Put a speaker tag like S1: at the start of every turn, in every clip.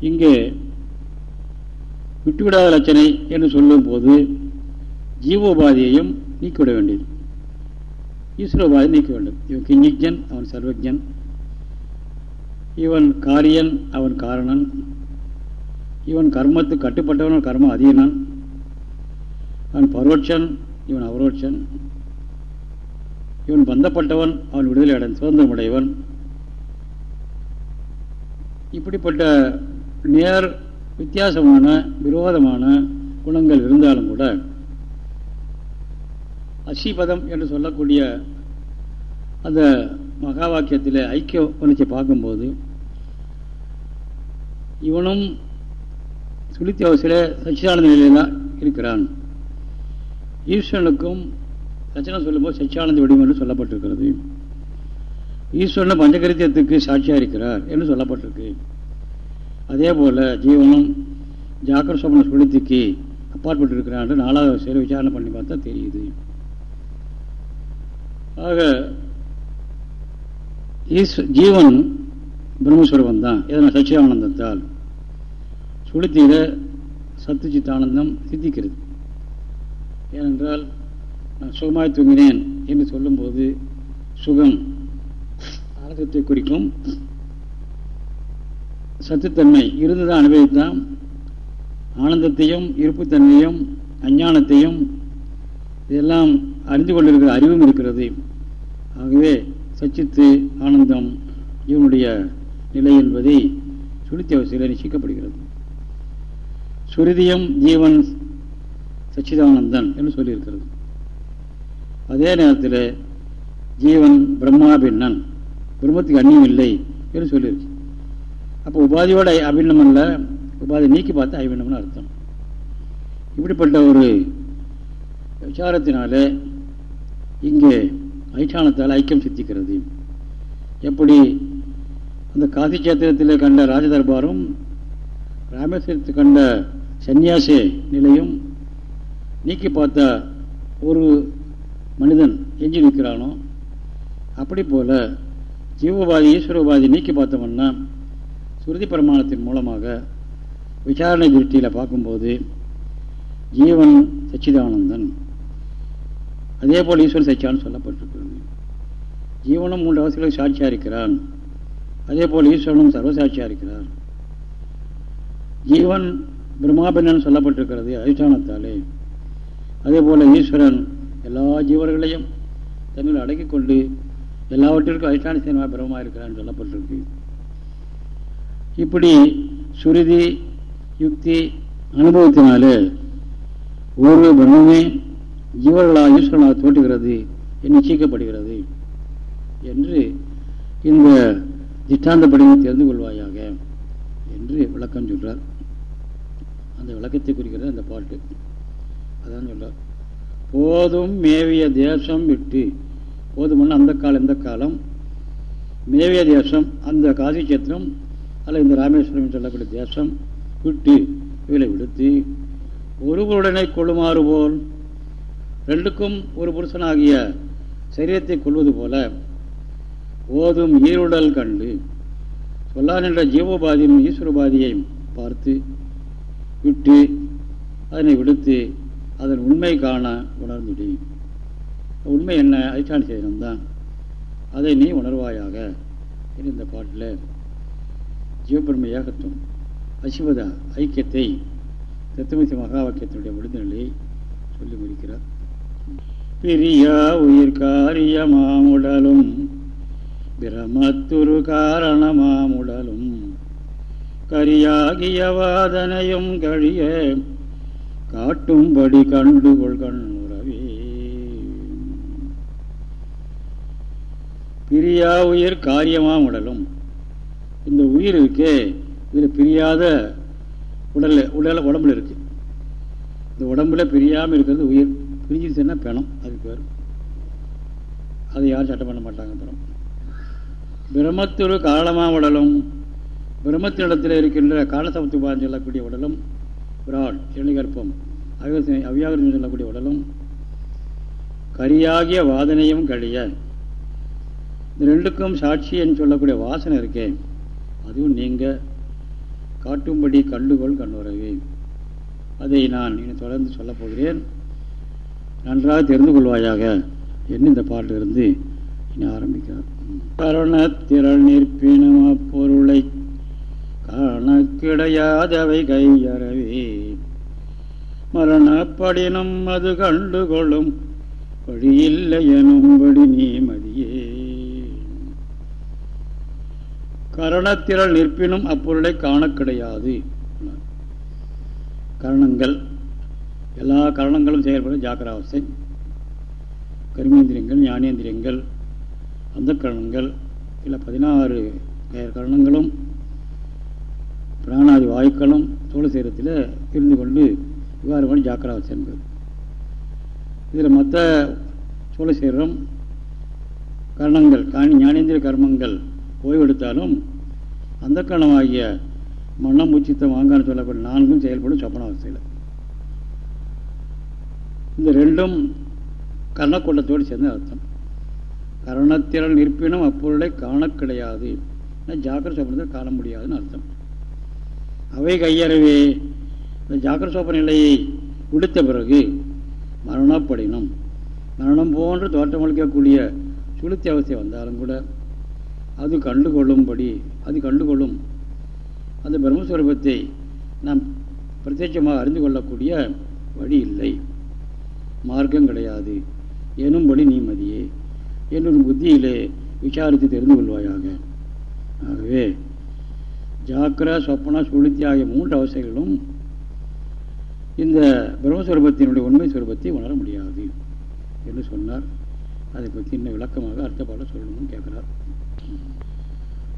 S1: இங்கே விட்டுவிடாத லட்சணை என்று சொல்லும் போது ஜீவோபாதியையும் நீக்கிவிட வேண்டியது. ஈஸ்வரோபாதி நீக்க வேண்டும். இவன் கிஞ்சிஜன் அவன் சர்வஜன். இவன் காரியன் அவன் காரணன். இவன் கர்மத்துக்கு கட்டுப்பட்டவன் கர்ம அதீனன். அவன் பரோட்சன் இவன் அவரோட்சன். இவன் பந்தப்பட்டவன் அவன் விடுதலை அடைந்த சுதந்திரமுடையவன் இப்படிப்பட்ட நேர் வித்தியாசமான விரோதமான குணங்கள் இருந்தாலும் கூட அசிபதம் என்று சொல்லக்கூடிய அந்த மகா வாக்கியத்தில் ஐக்கிய உணர்ச்சி பார்க்கும்போது இவனும் சுழித்தியாவசியில் சச்சிதானந்த நிலையில் தான் இருக்கிறான். ஈஸ்வரனுக்கும் சச்சனம் சொல்லும்போது சச்சியானந்த வடிவம் என்று சொல்லப்பட்டிருக்கிறது. ஈஸ்வரன் பஞ்சகரித்தியத்துக்கு சாட்சியாக இருக்கிறார் என்று சொல்லப்பட்டிருக்கு. அதே போல் ஜீவனும் ஜாக்கிர சொப்பன சுழித்திக்கு அப்பாற்பட்டிருக்கிறான் நாலாவது சில விசாரணை பண்ணி பார்த்தா தெரியுது. ஆக ஜீவன் பிரம்மஸ்வரூபம் தான். எதனால்? சச்சியானந்தத்தால் சுளுத்தியில் சத்துச்சித்தானந்தம் சித்திக்கிறது. ஏனென்றால் நான் சுகமாய் தூங்கினேன் என்று சொல்லும்போது சுகம் ஆனந்தத்தை குறிக்கும். சத்துத்தன்மை இருந்ததை அனுபவித்தான். ஆனந்தத்தையும் இருப்புத்தன்மையும் அஞ்ஞானத்தையும் இதெல்லாம் அறிந்து கொண்டிருக்கிற அறிவும் இருக்கிறது. ஆகவே சச்சித்து ஆனந்தம் இவனுடைய நிலை என்பதை சுருத்தி அவசியில் நிச்சயிக்கப்படுகிறது சுருதியம் ஜீவன் சச்சிதானந்தன் என்று சொல்லியிருக்கிறது. அதே நேரத்தில் ஜீவன் பிரம்மாபின்னன் பிரம்மத்துக்கு அந்நியம் இல்லை என்று சொல்லியிருக்கு அப்போ உபாதியோட அபிண்ணம் அல்ல உபாதி நீக்கி பார்த்து அபிண்ணம்னு அர்த்தம். இப்படிப்பட்ட ஒரு விசாரத்தினால இங்கே ஐச்சானத்தால் ஐக்கியம் சித்திக்கிறது. எப்படி அந்த காசி சேத்திரத்தில் கண்ட ராஜதர்பாரும் ராமேஸ்வரத்தில் கண்ட சன்னியாசி நிலையும் நீக்கி பார்த்த ஒரு மனிதன் எஞ்சி நிற்கிறானோ அப்படி போல் ஜீவபாதி ஈஸ்வரபாதி நீக்கி பார்த்தோம்னா சுருதி பிரமாணத்தின் மூலமாக விசாரணை திருஷ்டியில் பார்க்கும்போது ஜீவன் சச்சிதானந்தன். அதே போல் ஈஸ்வரன் சச்சியான்னு சொல்லப்பட்டிருக்கிறது. ஜீவனும் மூன்று அவசியங்களுக்கு சாட்சியாக இருக்கிறான். அதே போல் ஈஸ்வரனும் சர்வசாட்சியாக இருக்கிறார். ஜீவன் பிரம்மாபின்னன் சொல்லப்பட்டிருக்கிறது அதிஷ்டானத்தாலே. அதே போல் ஈஸ்வரன் எல்லா ஜீவர்களையும் தன்னில் அடக்கிக் கொண்டு எல்லாவற்றிற்கும் அதிஷ்டான சேனமாக பிரமமாக இருக்கிறான்னு சொல்லப்பட்டிருக்கு. இப்படி சுருதி யுக்தி அனுபவத்தினாலே ஒரு பிரம்மே ஜீவர்களாக ஈஸ்வரனாக தோற்றுகிறது நிச்சயிக்கப்படுகிறது என்று இந்த திஷ்டாந்தப்படியை தெரிந்து கொள்வாயாக என்று விளக்கம் சொல்கிறார் அந்த விளக்கத்தை குறிக்கிறது அந்த பாட்டு. அதான் சொல்கிறார் போதும் மேவிய தேசம் விட்டு போதுமான அந்த காலம் இந்த காலம். மேவிய தேசம் அந்த காசி சேத்திரம் அல்ல இந்த ராமேஸ்வரம் சொல்லக்கூடிய தேசம் விட்டு இவளை விடுத்து ஒருவருடனை கொள்ளுமாறு போல் ரெண்டுக்கும் ஒரு புருஷனாகிய சரீரத்தை கொள்வது போல ஓதும் ஈருடல் கண்டு சொல்லான் என்ற ஜீவோபாதியும் ஈஸ்வரபாதியையும் பார்த்து விட்டு அதனை விடுத்து அதன் உண்மை காண உணர்ந்துடி. உண்மை என்ன? அதிஷ்டான செய்யணும் அதை நீ உணர்வாயாக. இந்த பாட்டில். ஜீவபிரம ஏகத்துவம் அசிவத ஐக்கியத்தை தத்துவசி மகா வாக்கியத்தினுடைய விடுதலையை சொல்லி முடிக்கிறார். பிரியா உயிர் காரியமாமுடலும் பிரமத்துரு காரணமாமுடலும் கரியாகிய வாதனையும் கழிய காட்டும்படி கண்டுகொள் கண்ணுறவே. பிரியா உயிர் காரியமாமுடலும் இந்த உயிர் இருக்கே இதில் பிரியாத உடல் உடல் உடம்புல இருக்கு. இந்த உடம்புல பிரியாமல் இருக்கிறது உயிர். பிரிஞ்சிருச்சுன்னா பிணம். அதுக்கு பேர். அதை யாரும் சட்டம் பண்ண மாட்டாங்க அப்புறம். பிரம்மத்தொரு காரணமாக உடலும் பிரம்மத்தினிடத்தில் இருக்கின்ற காலசமத்துபான்னு சொல்லக்கூடிய உடலும் விராட் இரணிகற்பம் அவியாகரம் சொல்லக்கூடிய உடலும் கரியாகிய வாதனையும் கழிய இந்த ரெண்டுக்கும் சாட்சி என்று சொல்லக்கூடிய வாசனை இருக்கே அதுவும் நீங்கள் காட்டும்படி கண்டுகொள் கண்ணுறவே. அதை நான் இன்னும் தொடர்ந்து சொல்லப்போகிறேன் நன்றாக தெரிந்து கொள்வாயாக என்று இந்த பாட்டிலிருந்து இனி ஆரம்பிக்கிறார். கருணத்திரள் நிற்பினும் அப்பொருளை காணக்கிடையாதவை கையறவே. மரணப்படினும் அது கண்டுகொள்ளும் வழியில்லை எனும்படி நீ மதியே. கரணத்திரள் நிற்பினும் அப்பொருளை காண கிடையாது. கரணங்கள் எல்லா கரணங்களும் செயல்படும் ஜாக்கிராவஸ்தை கர்மேந்திரியங்கள் ஞானேந்திரியங்கள் அந்த கரணங்கள் இல்லை பதினாறு கரணங்களும் பிராணாதி வாயுக்களும் தோழ சேரத்தில் இருந்து கொண்டு விவகாரம் ஜாக்கிராவஸ்தை என்பது. இதில் மற்ற சோழ சேரம் கரணங்கள் ஞானேந்திர கர்மங்கள் ஓய்வெடுத்தாலும் அந்த கரணமாகிய மன்னம் உச்சித்தம் வாங்கான்னு சொல்லப்பட்ட நான்கும் செயல்படும் சொப்பனாவஸ்தையில் இந்த ரெண்டும் கர்ணக்கூட்டத்தோடு சேர்ந்த அர்த்தம். கரணத்திரல் நிற்பினும் அப்பொருளை காண கிடையாது. ஜாக்கிர சொப்பனத்தில் காண முடியாதுன்னு அர்த்தம். அவை கையறவே இந்த ஜாக்கிர சொப்பன நிலையை விடுத்த பிறகு மரணப்படினும் மரணம் போன்று தோற்றமளிக்கக்கூடிய சுளுத்தி அவஸ்தை வந்தாலும் கூட அது கண்டுகொள்ளும்படி அது கண்டுகொள்ளும். அந்த பிரம்மஸ்வரூபத்தை நாம் பிரத்யட்சமாக அறிந்து கொள்ளக்கூடிய வழி இல்லை. மார்க்கம் கிடையாது. எனும்படி நீ மதியே என்னும் புத்தியிலே விசாரித்து தெரிந்து கொள்வாயாக. ஆகவே ஜாக்கிர சொப்பன சுளுத்தி ஆகிய மூன்று அவசைகளும் இந்த பிரம்மஸ்வரூபத்தினுடைய உண்மை சுரூபத்தை உணர முடியாது என்று சொன்னார். அதை பற்றி இன்னும் விளக்கமாக அர்த்தப்பாட சொல்லணும்னு கேட்குறார்.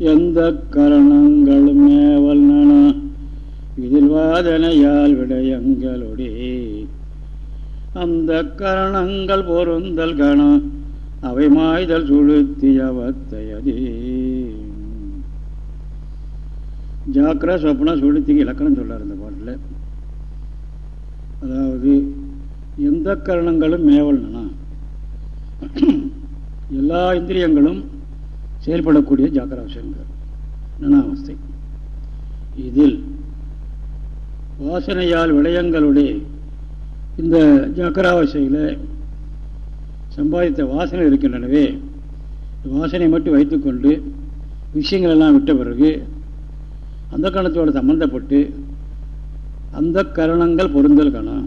S1: எந்த கரணங்களும் மேவல் நன. இதில் வாதனையால் விடயங்களொடே. அந்த கரணங்கள் பொருந்தல் கணம் அவை மாய்தல் சுளுத்தியவத்தையதே ஜாக்கிர சொப்ன சுழுத்திக்கு இலக்கணம் சொல்லார் இந்த பாட்டில். அதாவது எந்த கரணங்களும் மேவல்னா எல்லா இந்திரியங்களும் செயல்படக்கூடிய ஜாக்கிராவசங்கள் நனாவஸ்தை. இதில் வாசனையால் விடயங்களுடைய இந்த ஜாக்கிராவசையில் சம்பாதித்த வாசனை இருக்கின்றனவே வாசனை மட்டும் வைத்துக்கொண்டு விஷயங்களெல்லாம் விட்ட பிறகு அந்த கணத்தோடு சம்பந்தப்பட்டு அந்த கரணங்கள் பொருந்தல் கணம்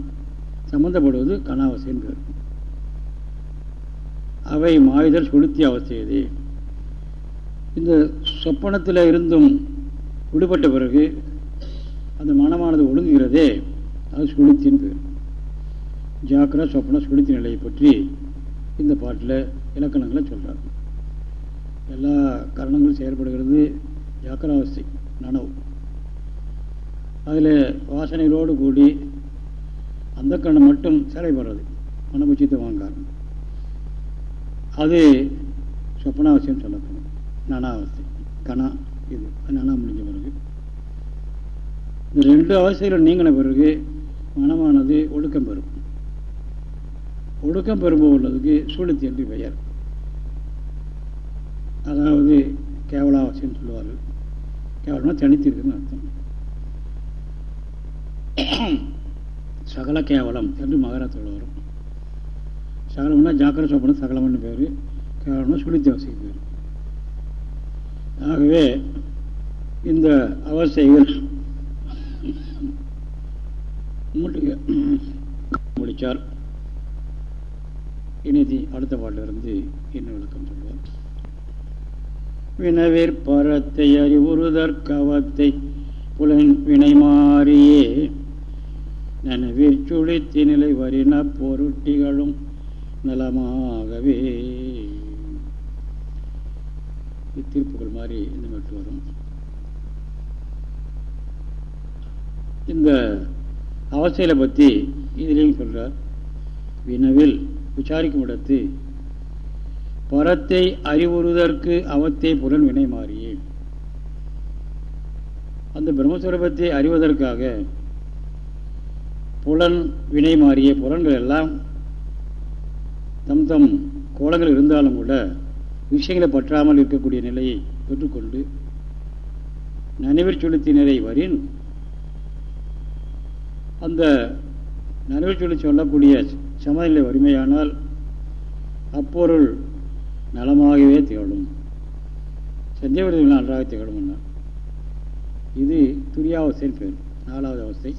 S1: சம்பந்தப்படுவது கணாவசைன்னு அவை மாயுதல் சுளுத்தி அவசியதே இந்த சொப்பனத்தில் இருந்தும் விடுபட்ட பிறகு அந்த மனமானது ஒழுங்குகிறதே அது சுளுத்தின் பேர். ஜாக்கிர சொப்பன சுளுத்தி நிலையை பற்றி இந்த பாட்டில் இலக்கணங்களை சொல்கிறார் எல்லா கரணங்களும் செயல்படுகிறது ஜாக்கிராவஸ்தை நனவு. அதில் வாசனைகளோடு கூடி அந்த கண்ணை மட்டும் செயல்படுறது மனபுச்சியத்தை வாங்காது அது சொப்பனாவசியம் சொல்லப்படும். நனாவஸ்தை கணா இது நானா முடிஞ்ச பிறகு. இந்த ரெண்டு அவஸ்தைகள் நீங்கின பிறகு மனமானது ஒழுக்கம் பெறும். ஒழுக்கம் பெறும்போதுக்கு சுளுத்தி என்று பெயர். அதாவது கேவலாவசியம் சொல்லுவார்கள். கேவலம்னா தனித்திருக்குன்னு அர்த்தம். சகல கேவலம் என்று மகாராத்தில் வரும் சகலம்னா ஜாக்கிர சோப்பனம் சகலம்னு பேர். கேவலம்னா சுழித்த அவசியம் பேர். ஆகவே இந்த அவஸ்தைகள் முடித்தார் இனிதி அடுத்த பாட்டிலிருந்து என்ன விளக்கம் சொல்வார் வினவிற் பரத்தை அறிவுறுதற்கவத்தை புலன் வினை மாறியே நனவிற் சுழித்தி நிலை வரின பொருட்டிகளும் நலமாகவே. தீர்ப்புகள் மாதிரி இந்த மட்டும் வரும். இந்த அவசையில பற்றி இதிலையும் சொல்றார். வினவில் விசாரிக்கும் இடத்து பரத்தை அறிவுறுவதற்கு அவத்தை புலன் வினை மாறியே. அந்த பிரம்மஸ்வரூபத்தை அறிவதற்காக புலன் வினை மாறிய புலன்கள் எல்லாம் தம் தம் கோலங்கள் இருந்தாலும் கூட விஷயங்களை பற்றாமல் இருக்கக்கூடிய நிலையை பெற்றுக்கொண்டு நனைவில் சுளுத்தினரை வரின் அந்த நனவில் சொல்லி சொல்லக்கூடிய சமநிலை வறுமையானால் அப்பொருள் நலமாகவே திகழும். சந்தேகத்தில் நன்றாக திகழும் இது துரியாவஸ்தைன்னு பேர். நாலாவது அவஸ்தை.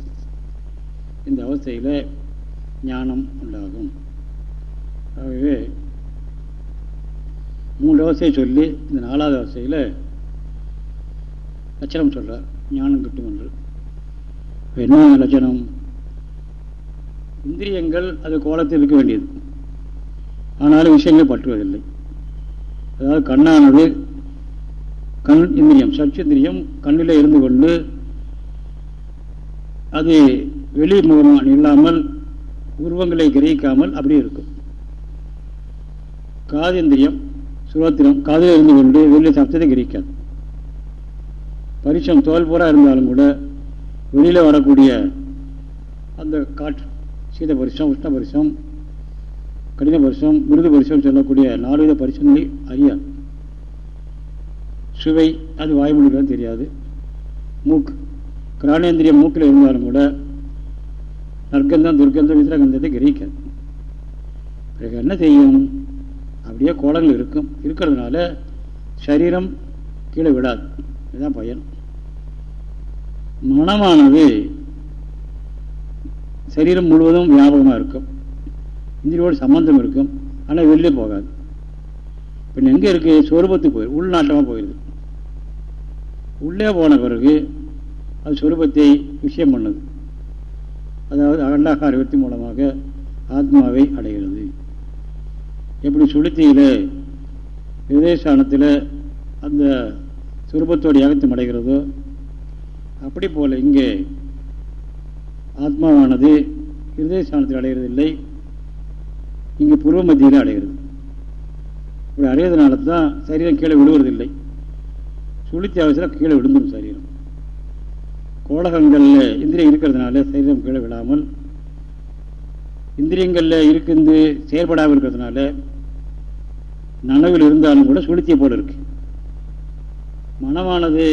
S1: இந்த அவஸ்தையில் ஞானம் உண்டாகும். ஆகவே மூன்று அவசையை சொல்லி இந்த நாலாவது அவசையில் லட்சணம் சொல்கிறார் ஞானம் கிட்டும் என்று. என்ன லட்சணம்? இந்திரியங்கள் அது கோலத்தில் இருக்க வேண்டியது. ஆனாலும் விஷயங்கள் பற்றுவதில்லை. அதாவது கண்ணானது கண் இந்திரியம் சச்சிந்திரியம் கண்ணில் இருந்து கொண்டு அது வெளி முகமாக இல்லாமல் உருவங்களை கிரகிக்காமல் அப்படியே இருக்கும். காதிந்திரியம் சுரோத்திரம் காதில் இருந்து கொண்டு வெளியே சப்தத்தை கிரகிக்காது பரிசம் தோல் பூரா இருந்தாலும் கூட வெளியில் வரக்கூடிய அந்த காற்று சீத பரிசம் உஷ்ண பரிசம் கடின பரிசம் மிருது பரிசம் சொல்லக்கூடிய நாலு வித பரிசங்களை அறியாது சுவை அது வாய்மொழிகளும் தெரியாது. மூக்கு கிராணேந்திரிய மூக்கில் இருந்தாலும் கூட நற்கந்தம் துர்க்கந்தம் விசிரகந்தத்தை கிரகிக்காது பிறகு என்ன செய்யும்? அப்படியே கோலங்கள் இருக்கும். இருக்கிறதுனால சரீரம் கீழே விடாது. இதுதான் பயன். மனமானது சரீரம் முழுவதும் வியாபகமாக இருக்கும். இந்திரியோடு சம்பந்தம் இருக்கும். ஆனால் வெளியே போகாது. இப்போ எங்கே இருக்குது சொரூபத்துக்கு போயிரு. உள்நாட்டமாக போயிடுது உள்ளே போன பிறகு அது சொரூபத்தை விஷயம் பண்ணுது. அதாவது அகண்டாகார விருத்தி மூலமாக ஆத்மாவை அடைகிறது. எப்படி சுளுத்தியில் விதேசானத்தில் அந்த சுரூபத்தோடு யாகத்தம் அடைகிறதோ அப்படி போல் இங்கே ஆத்மாவானது இருதயஸ்தானத்தில் அடைகிறதில்லை இங்கே பூர்வ மத்தியில் அடைகிறது. இப்படி அடையிறதுனால தான் சரீரம் கீழே விழுவதில்லை சுளுத்தி அவசரம் கீழே விழுந்துடும் சரீரம். கோலகங்களில் இந்திரியம் இருக்கிறதுனால சரீரம் கீழே விழாமல் இந்திரியங்களில் இருக்குது செயல்படாமல் இருக்கிறதுனால நனவில் இருந்தாலும் கூட சுளுத்திய போல இருக்கு. மனமானது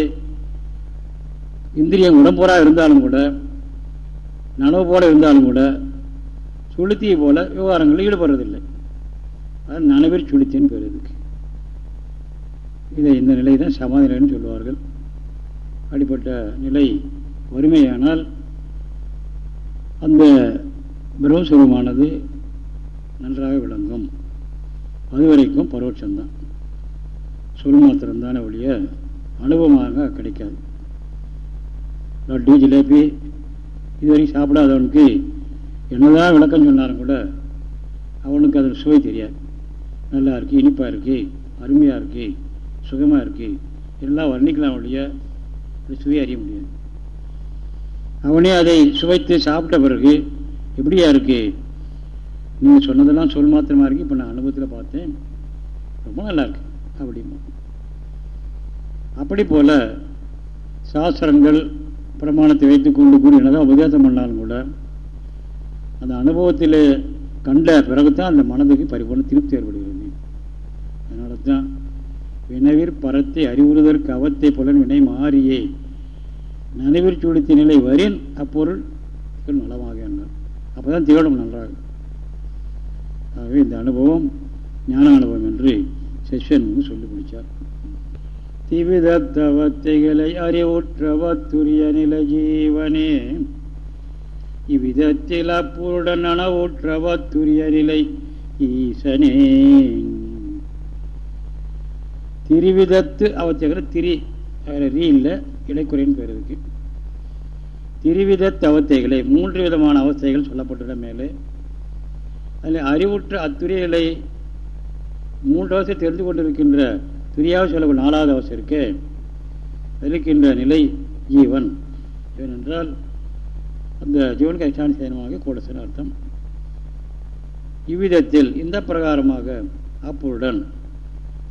S1: இந்திரியம் உடம்புறாக இருந்தாலும் கூட நனவு போல இருந்தாலும் கூட சுளுத்தியை போல விவகாரங்களில் ஈடுபடுறதில்லை. அது நனவில் சுளுத்தின்னு பேர் இதுக்கு. இதை இந்த நிலை தான் சமாதின்னு சொல்லுவார்கள். அப்படிப்பட்ட நிலை வறுமையானால் அந்த பிரம்மஸ்வரூபமானது நன்றாக விளங்கும். அதுவரைக்கும் பரோட்சம்தான். சொல் மாத்திரம்தானே ஒழிய அனுபவமாக கிடைக்காது. லட்டு ஜிலேபி இதுவரைக்கும் சாப்பிடாதவனுக்கு என்னதான் விளக்கம் சொன்னாலும் கூட அவனுக்கு அதில் சுவை தெரியாது. நல்லா இருக்குது இனிப்பாக இருக்குது அருமையாக இருக்குது சுகமாக இருக்குது எல்லாம் வர்ணிக்கலாம் ஒழிய சுவை அறிய முடியாது. அவனே அதை சுவைத்து சாப்பிட்ட பிறகு எப்படியா இருக்கு? நீங்கள் சொன்னதெல்லாம் சொல் மாத்திரமா இருக்கு. இப்போ நான் அனுபவத்தில் பார்த்தேன். ரொம்ப நல்லா இருக்கு. அப்படிமா அப்படி போல சாஸ்திரங்கள் பிரமாணத்தை வைத்துக்கொண்டு கூடி என்னதான் உபதேசம் பண்ணாலும் கூட அந்த அனுபவத்தில் கண்ட பிறகுதான் அந்த மனதுக்கு பரிபூர்ண திருப்தி ஏற்படுகிறது. அதனால தான் வினவிற் பரத்தை அறிவுறுதற்கு அவத்தை புலன் வினை மாறியே நனவிற் சுடுத்த நிலை வரின் அப்பொருள் நலமாக அப்போ அப்போதான் திகழும் நன்றாக. ஆகவே இந்த அனுபவம் ஞான அனுபவம் என்று செஷன் சொல்லி முடித்தார் திவிதத்தவத்தைகளை அறிவுற்றவத்துரிய நில ஜீவனே இவ்விதத்தில் அப்பூருடன் அணவுற்றவத்துரிய நிலை ஈசனே. திரிவிதத்து அவத்தைகளை திரி ரீ இல்லை இடைக்குறைன்னு பேர் திருவித தவத்தைகளை மூன்று விதமான அவஸ்தைகள் சொல்லப்பட்டுள்ள மேலே. அதில் அறிவுற்ற அத்துறைகளை மூன்று அவசை தெரிந்து கொண்டிருக்கின்ற துரியாவை சொல்லக்கூடிய நாலாவது அவசை இருக்கு. இருக்கின்ற நிலை ஜீவன். ஏனென்றால் அந்த ஜீவனுக்கு அதிஷ்டான சேனமாக கூடசன் அர்த்தம். இவ்விதத்தில் இந்த பிரகாரமாக அப்பொருடன்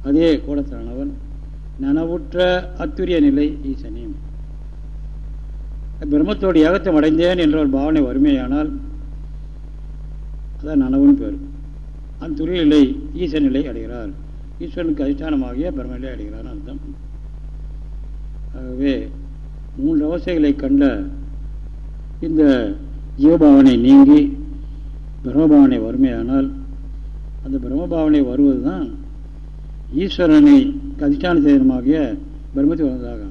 S1: அதே கூடசனவன் நனவுற்ற அத்துரிய நிலை ஈசனே. பிரம்மத்தோடு ஏகத்தம் அடைந்தேன் என்ற ஒரு பாவனை வறுமையானால் அதான் நனவுன்னு பேர். அந்த துறையில் நிலை ஈசன் நிலை அடைகிறார். ஈஸ்வரனுக்கு அதிஷ்டானமாகிய பிரம்மநிலை அடைகிறார் அர்த்தம். ஆகவே மூன்று அவசைகளை கண்ட இந்த ஜீவபாவனை நீங்கி பிரம்மபாவனை வறுமையானால் அந்த பிரம்மபாவனை வருவது தான் ஈஸ்வரனை அதிஷ்டான சேதனமாகிய பிரம்மத்தை வந்ததாக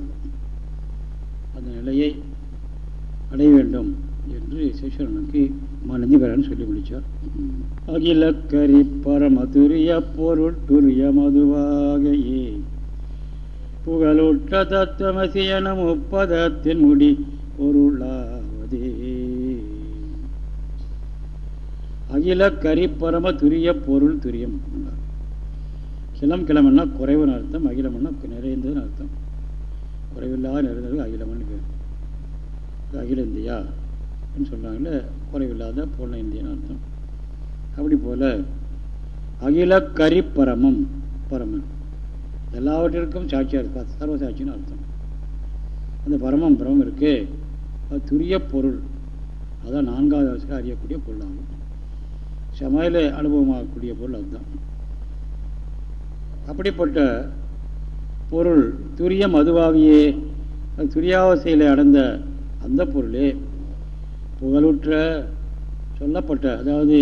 S1: அந்த நிலையை அடைய வேண்டும் என்று சேஸ்வரனுக்கு நந்திபரன் சொல்லி முடித்தார் அகில கரி பரமதுரிய பொருட்டுரிய மதுவாகையே. புகழுற்ற தத்துவமசியன ஒப்பதத்தின் முடி பொருளாவதே. அகில கரி பரம துரிய பொருள் துரியம் கிளம் கிளம்புன்னா குறைவுன்னு அர்த்தம் அகிலம்னா நிறைந்ததுன்னு அர்த்தம். குறைவில்லாத நிறைந்தது அகிலம்னு பேர். அகில இந்தியா சொல்கிறாங்களே குறைவில்லாத பூர்ண இந்தியன் அர்த்தம். அப்படி போல அகில கரி பரமம் பரமன். எல்லாவற்றிற்கும் சாட்சியாக இருக்கா சர்வ சாட்சின்னு அர்த்தம். அந்த பரமம் பரமம் இருக்கே அது துரிய பொருள். அதான் நான்காவது அவசியம் அறியக்கூடிய பொருளாகும். சமையல அனுபவமாகக்கூடிய பொருள் அதுதான். அப்படிப்பட்ட பொருள் துரியம் அதுவாகியே அது துரியாவசையில் அடைந்த அந்த பொருளே. புகழுற்ற சொல்லப்பட்ட அதாவது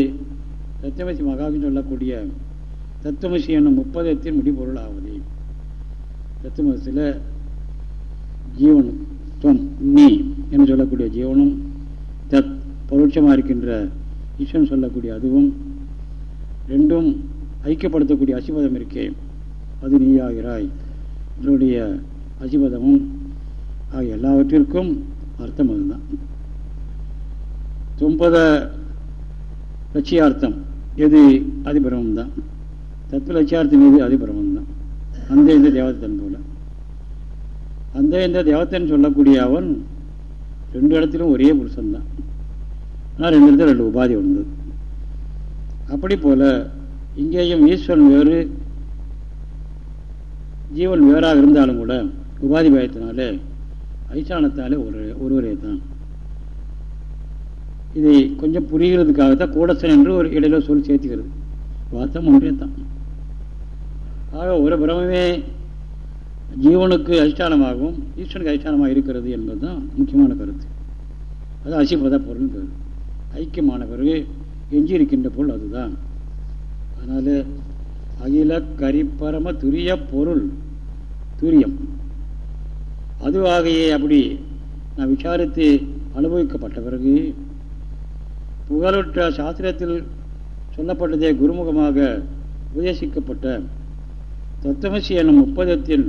S1: தத்துவசி மகாவின் சொல்லக்கூடிய தத்துவமசி என்னும் முப்பதத்தின் முடிபொருள் ஆகுது தத்துவமசியில் ஜீவன் துவம் நீ என்று சொல்லக்கூடிய ஜீவனும் தத் பரோட்சமாக இருக்கின்ற ஈஸ்வரன் சொல்லக்கூடிய அதுவும் ரெண்டும் ஐக்கியப்படுத்தக்கூடிய அசிபதம் இருக்கே அது நீயாகிறாய். என்னுடைய அசிபதமும் ஆகிய எல்லாவற்றிற்கும் அர்த்தம் அதுதான். தும்பத லட்சியார்த்தம் எது? அதிபிரமம் தான் தத்துவ லட்சியார்த்தம் எது? அதிபிரமம் தான் அந்த இந்த தேவத்தன் போல. அந்த இந்த தேவத்தன் சொல்லக்கூடிய அவன் ரெண்டு இடத்திலும் ஒரே புருஷன்தான். ஆனால் ரெண்டு இடத்துல ரெண்டு உபாதி வந்தது அப்படி போல இங்கேயும் ஈஸ்வரன் வேறு ஜீவன் வேறாக இருந்தாலும் கூட உபாதி பயத்தினாலே ஐசானத்தாலே ஒரு ஒருவரே தான். இதை கொஞ்சம் புரிகிறதுக்காகத்தான் கூடசன் என்று ஒரு இடையில சொல்லி சேர்த்துக்கிறது வார்த்தம் ஒன்றே தான். ஆக ஒரு பிரமே ஜீவனுக்கு அதிஷ்டானமாகவும் ஈஸ்வனுக்கு அதிஷ்டானமாக இருக்கிறது என்பது தான் முக்கியமான கருத்து. அது அசிபத பொருள் பேர். ஐக்கியமான பிறகு எஞ்சி இருக்கின்ற பொருள் அதுதான். அதனால் அகில கரிப்பரம துரிய பொருள் துரியம். அதுவாகையே அப்படி நான் விசாரித்து அனுபவிக்கப்பட்ட பிறகு புகழுற்ற சாஸ்திரத்தில் சொல்லப்பட்டதே குருமுகமாக உபதேசிக்கப்பட்ட தத்துவசி என்னும் முப்பதத்தில்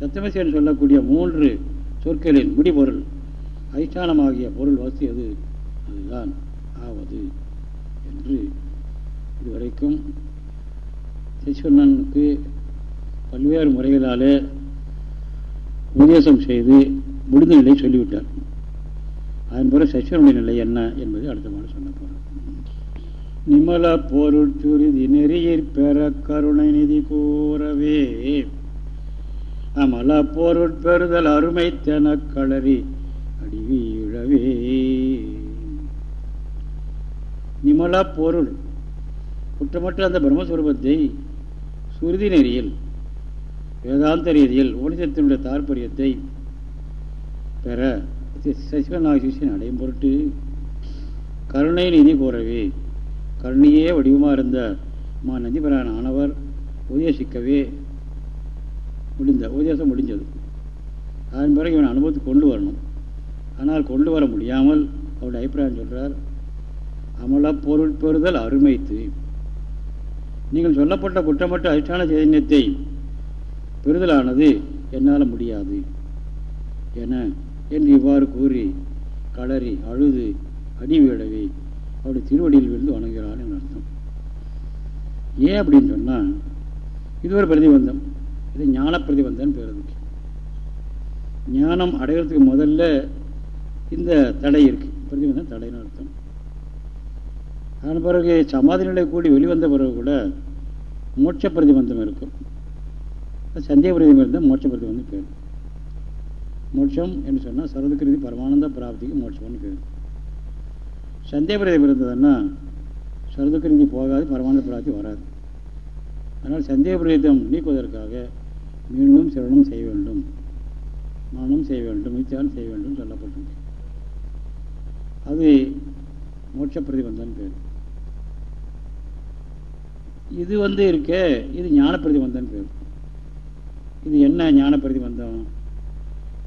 S1: தத்துவசி என்று சொல்லக்கூடிய மூன்று சொற்களின் முடிபொருள் அதிஷ்டானமாகிய பொருள் வசதி அது. அதுதான் ஆவது என்று இதுவரைக்கும் சிசுவண்ணனுக்கு பல்வேறு முறைகளாலே உபதேசம் செய்து முடிந்த நிலையை சொல்லிவிட்டார். அதன் பிறகு சசிவனுடைய நிலை என்ன என்பதை அடுத்த மாதிரி சொல்ல போகிறோம் நிமல பொருள் சுருதி நெறியிற் பெற கருணை நிதி கூறவே. அமல பொருள் பெறுதல் அருமை தென களறி அடிவீழவே நிமல பொருள். குற்றமற்ற அந்த பிரம்மஸ்வரூபத்தை சுருதி நெறியில் வேதாந்த ரீதியில் உபனிஷத்தினுடைய தாற்பயத்தை பெற சசிவநாக சிஷியன் அடையும் பொருட்டு கருணை நிதி கூறவே கருணையே வடிவமாக இருந்த மா நந்திபரான ஆனவர் உபதேசிக்கவே முடிந்த உபதேசம் முடிஞ்சது. அதன் பிறகு இவன் அனுபவத்துக்கு கொண்டு வரணும். ஆனால் கொண்டு வர முடியாமல் அவருடைய அபிப்பிராயம் சொல்கிறார் அமல பொருள் பெறுதல் அருமைத்து. நீங்கள் சொல்லப்பட்ட குற்றமற்ற அதிஷ்டான சைதன்யத்தை பெறுதலானது என்னால் முடியாது. என என்று இவ்வாறு கூறி களறி அழுது அடிவிடவே அவருடைய திருவடியில் விழுந்து வணங்குகிறான் என்று அர்த்தம். ஏன் அப்படின்னு சொன்னால் இது ஒரு பிரதிபந்தம். இது ஞான பிரதிபந்தம் பேருதுக்கு ஞானம் அடைகிறதுக்கு முதல்ல இந்த தடை இருக்கு. பிரதிபந்தம் தடைன்னு அர்த்தம். அதன் பிறகு சமாதி நிலை கூடி வெளிவந்த பிறகு கூட மோட்ச பிரதிபந்தம் இருக்கும். சந்தேக பிரதிபந்தம் இருந்தால் மோட்ச வந்து பேர் மோட்சம் என்று சொன்னால் சரதுக்கிருதி பரமானந்த பிராப்திக்கு மோட்சம்னு பேர் சந்தேக இருந்ததுன்னா சரதுக்கிருதி போகாது பரமானந்த பிராப்தி வராது. அதனால் சந்தேக நீக்குவதற்காக மீண்டும் சிரவணம் செய்ய வேண்டும். மனம் செய்ய வேண்டும் நித்தியானம் செய்ய வேண்டும் சொல்லப்பட்டிருக்கு. அது மோட்ச பிரதிபந்தன் பேர் இது வந்து இருக்கே இது ஞான பிரதிபந்தன் பேர் இது என்ன ஞான பிரதிபந்தம்?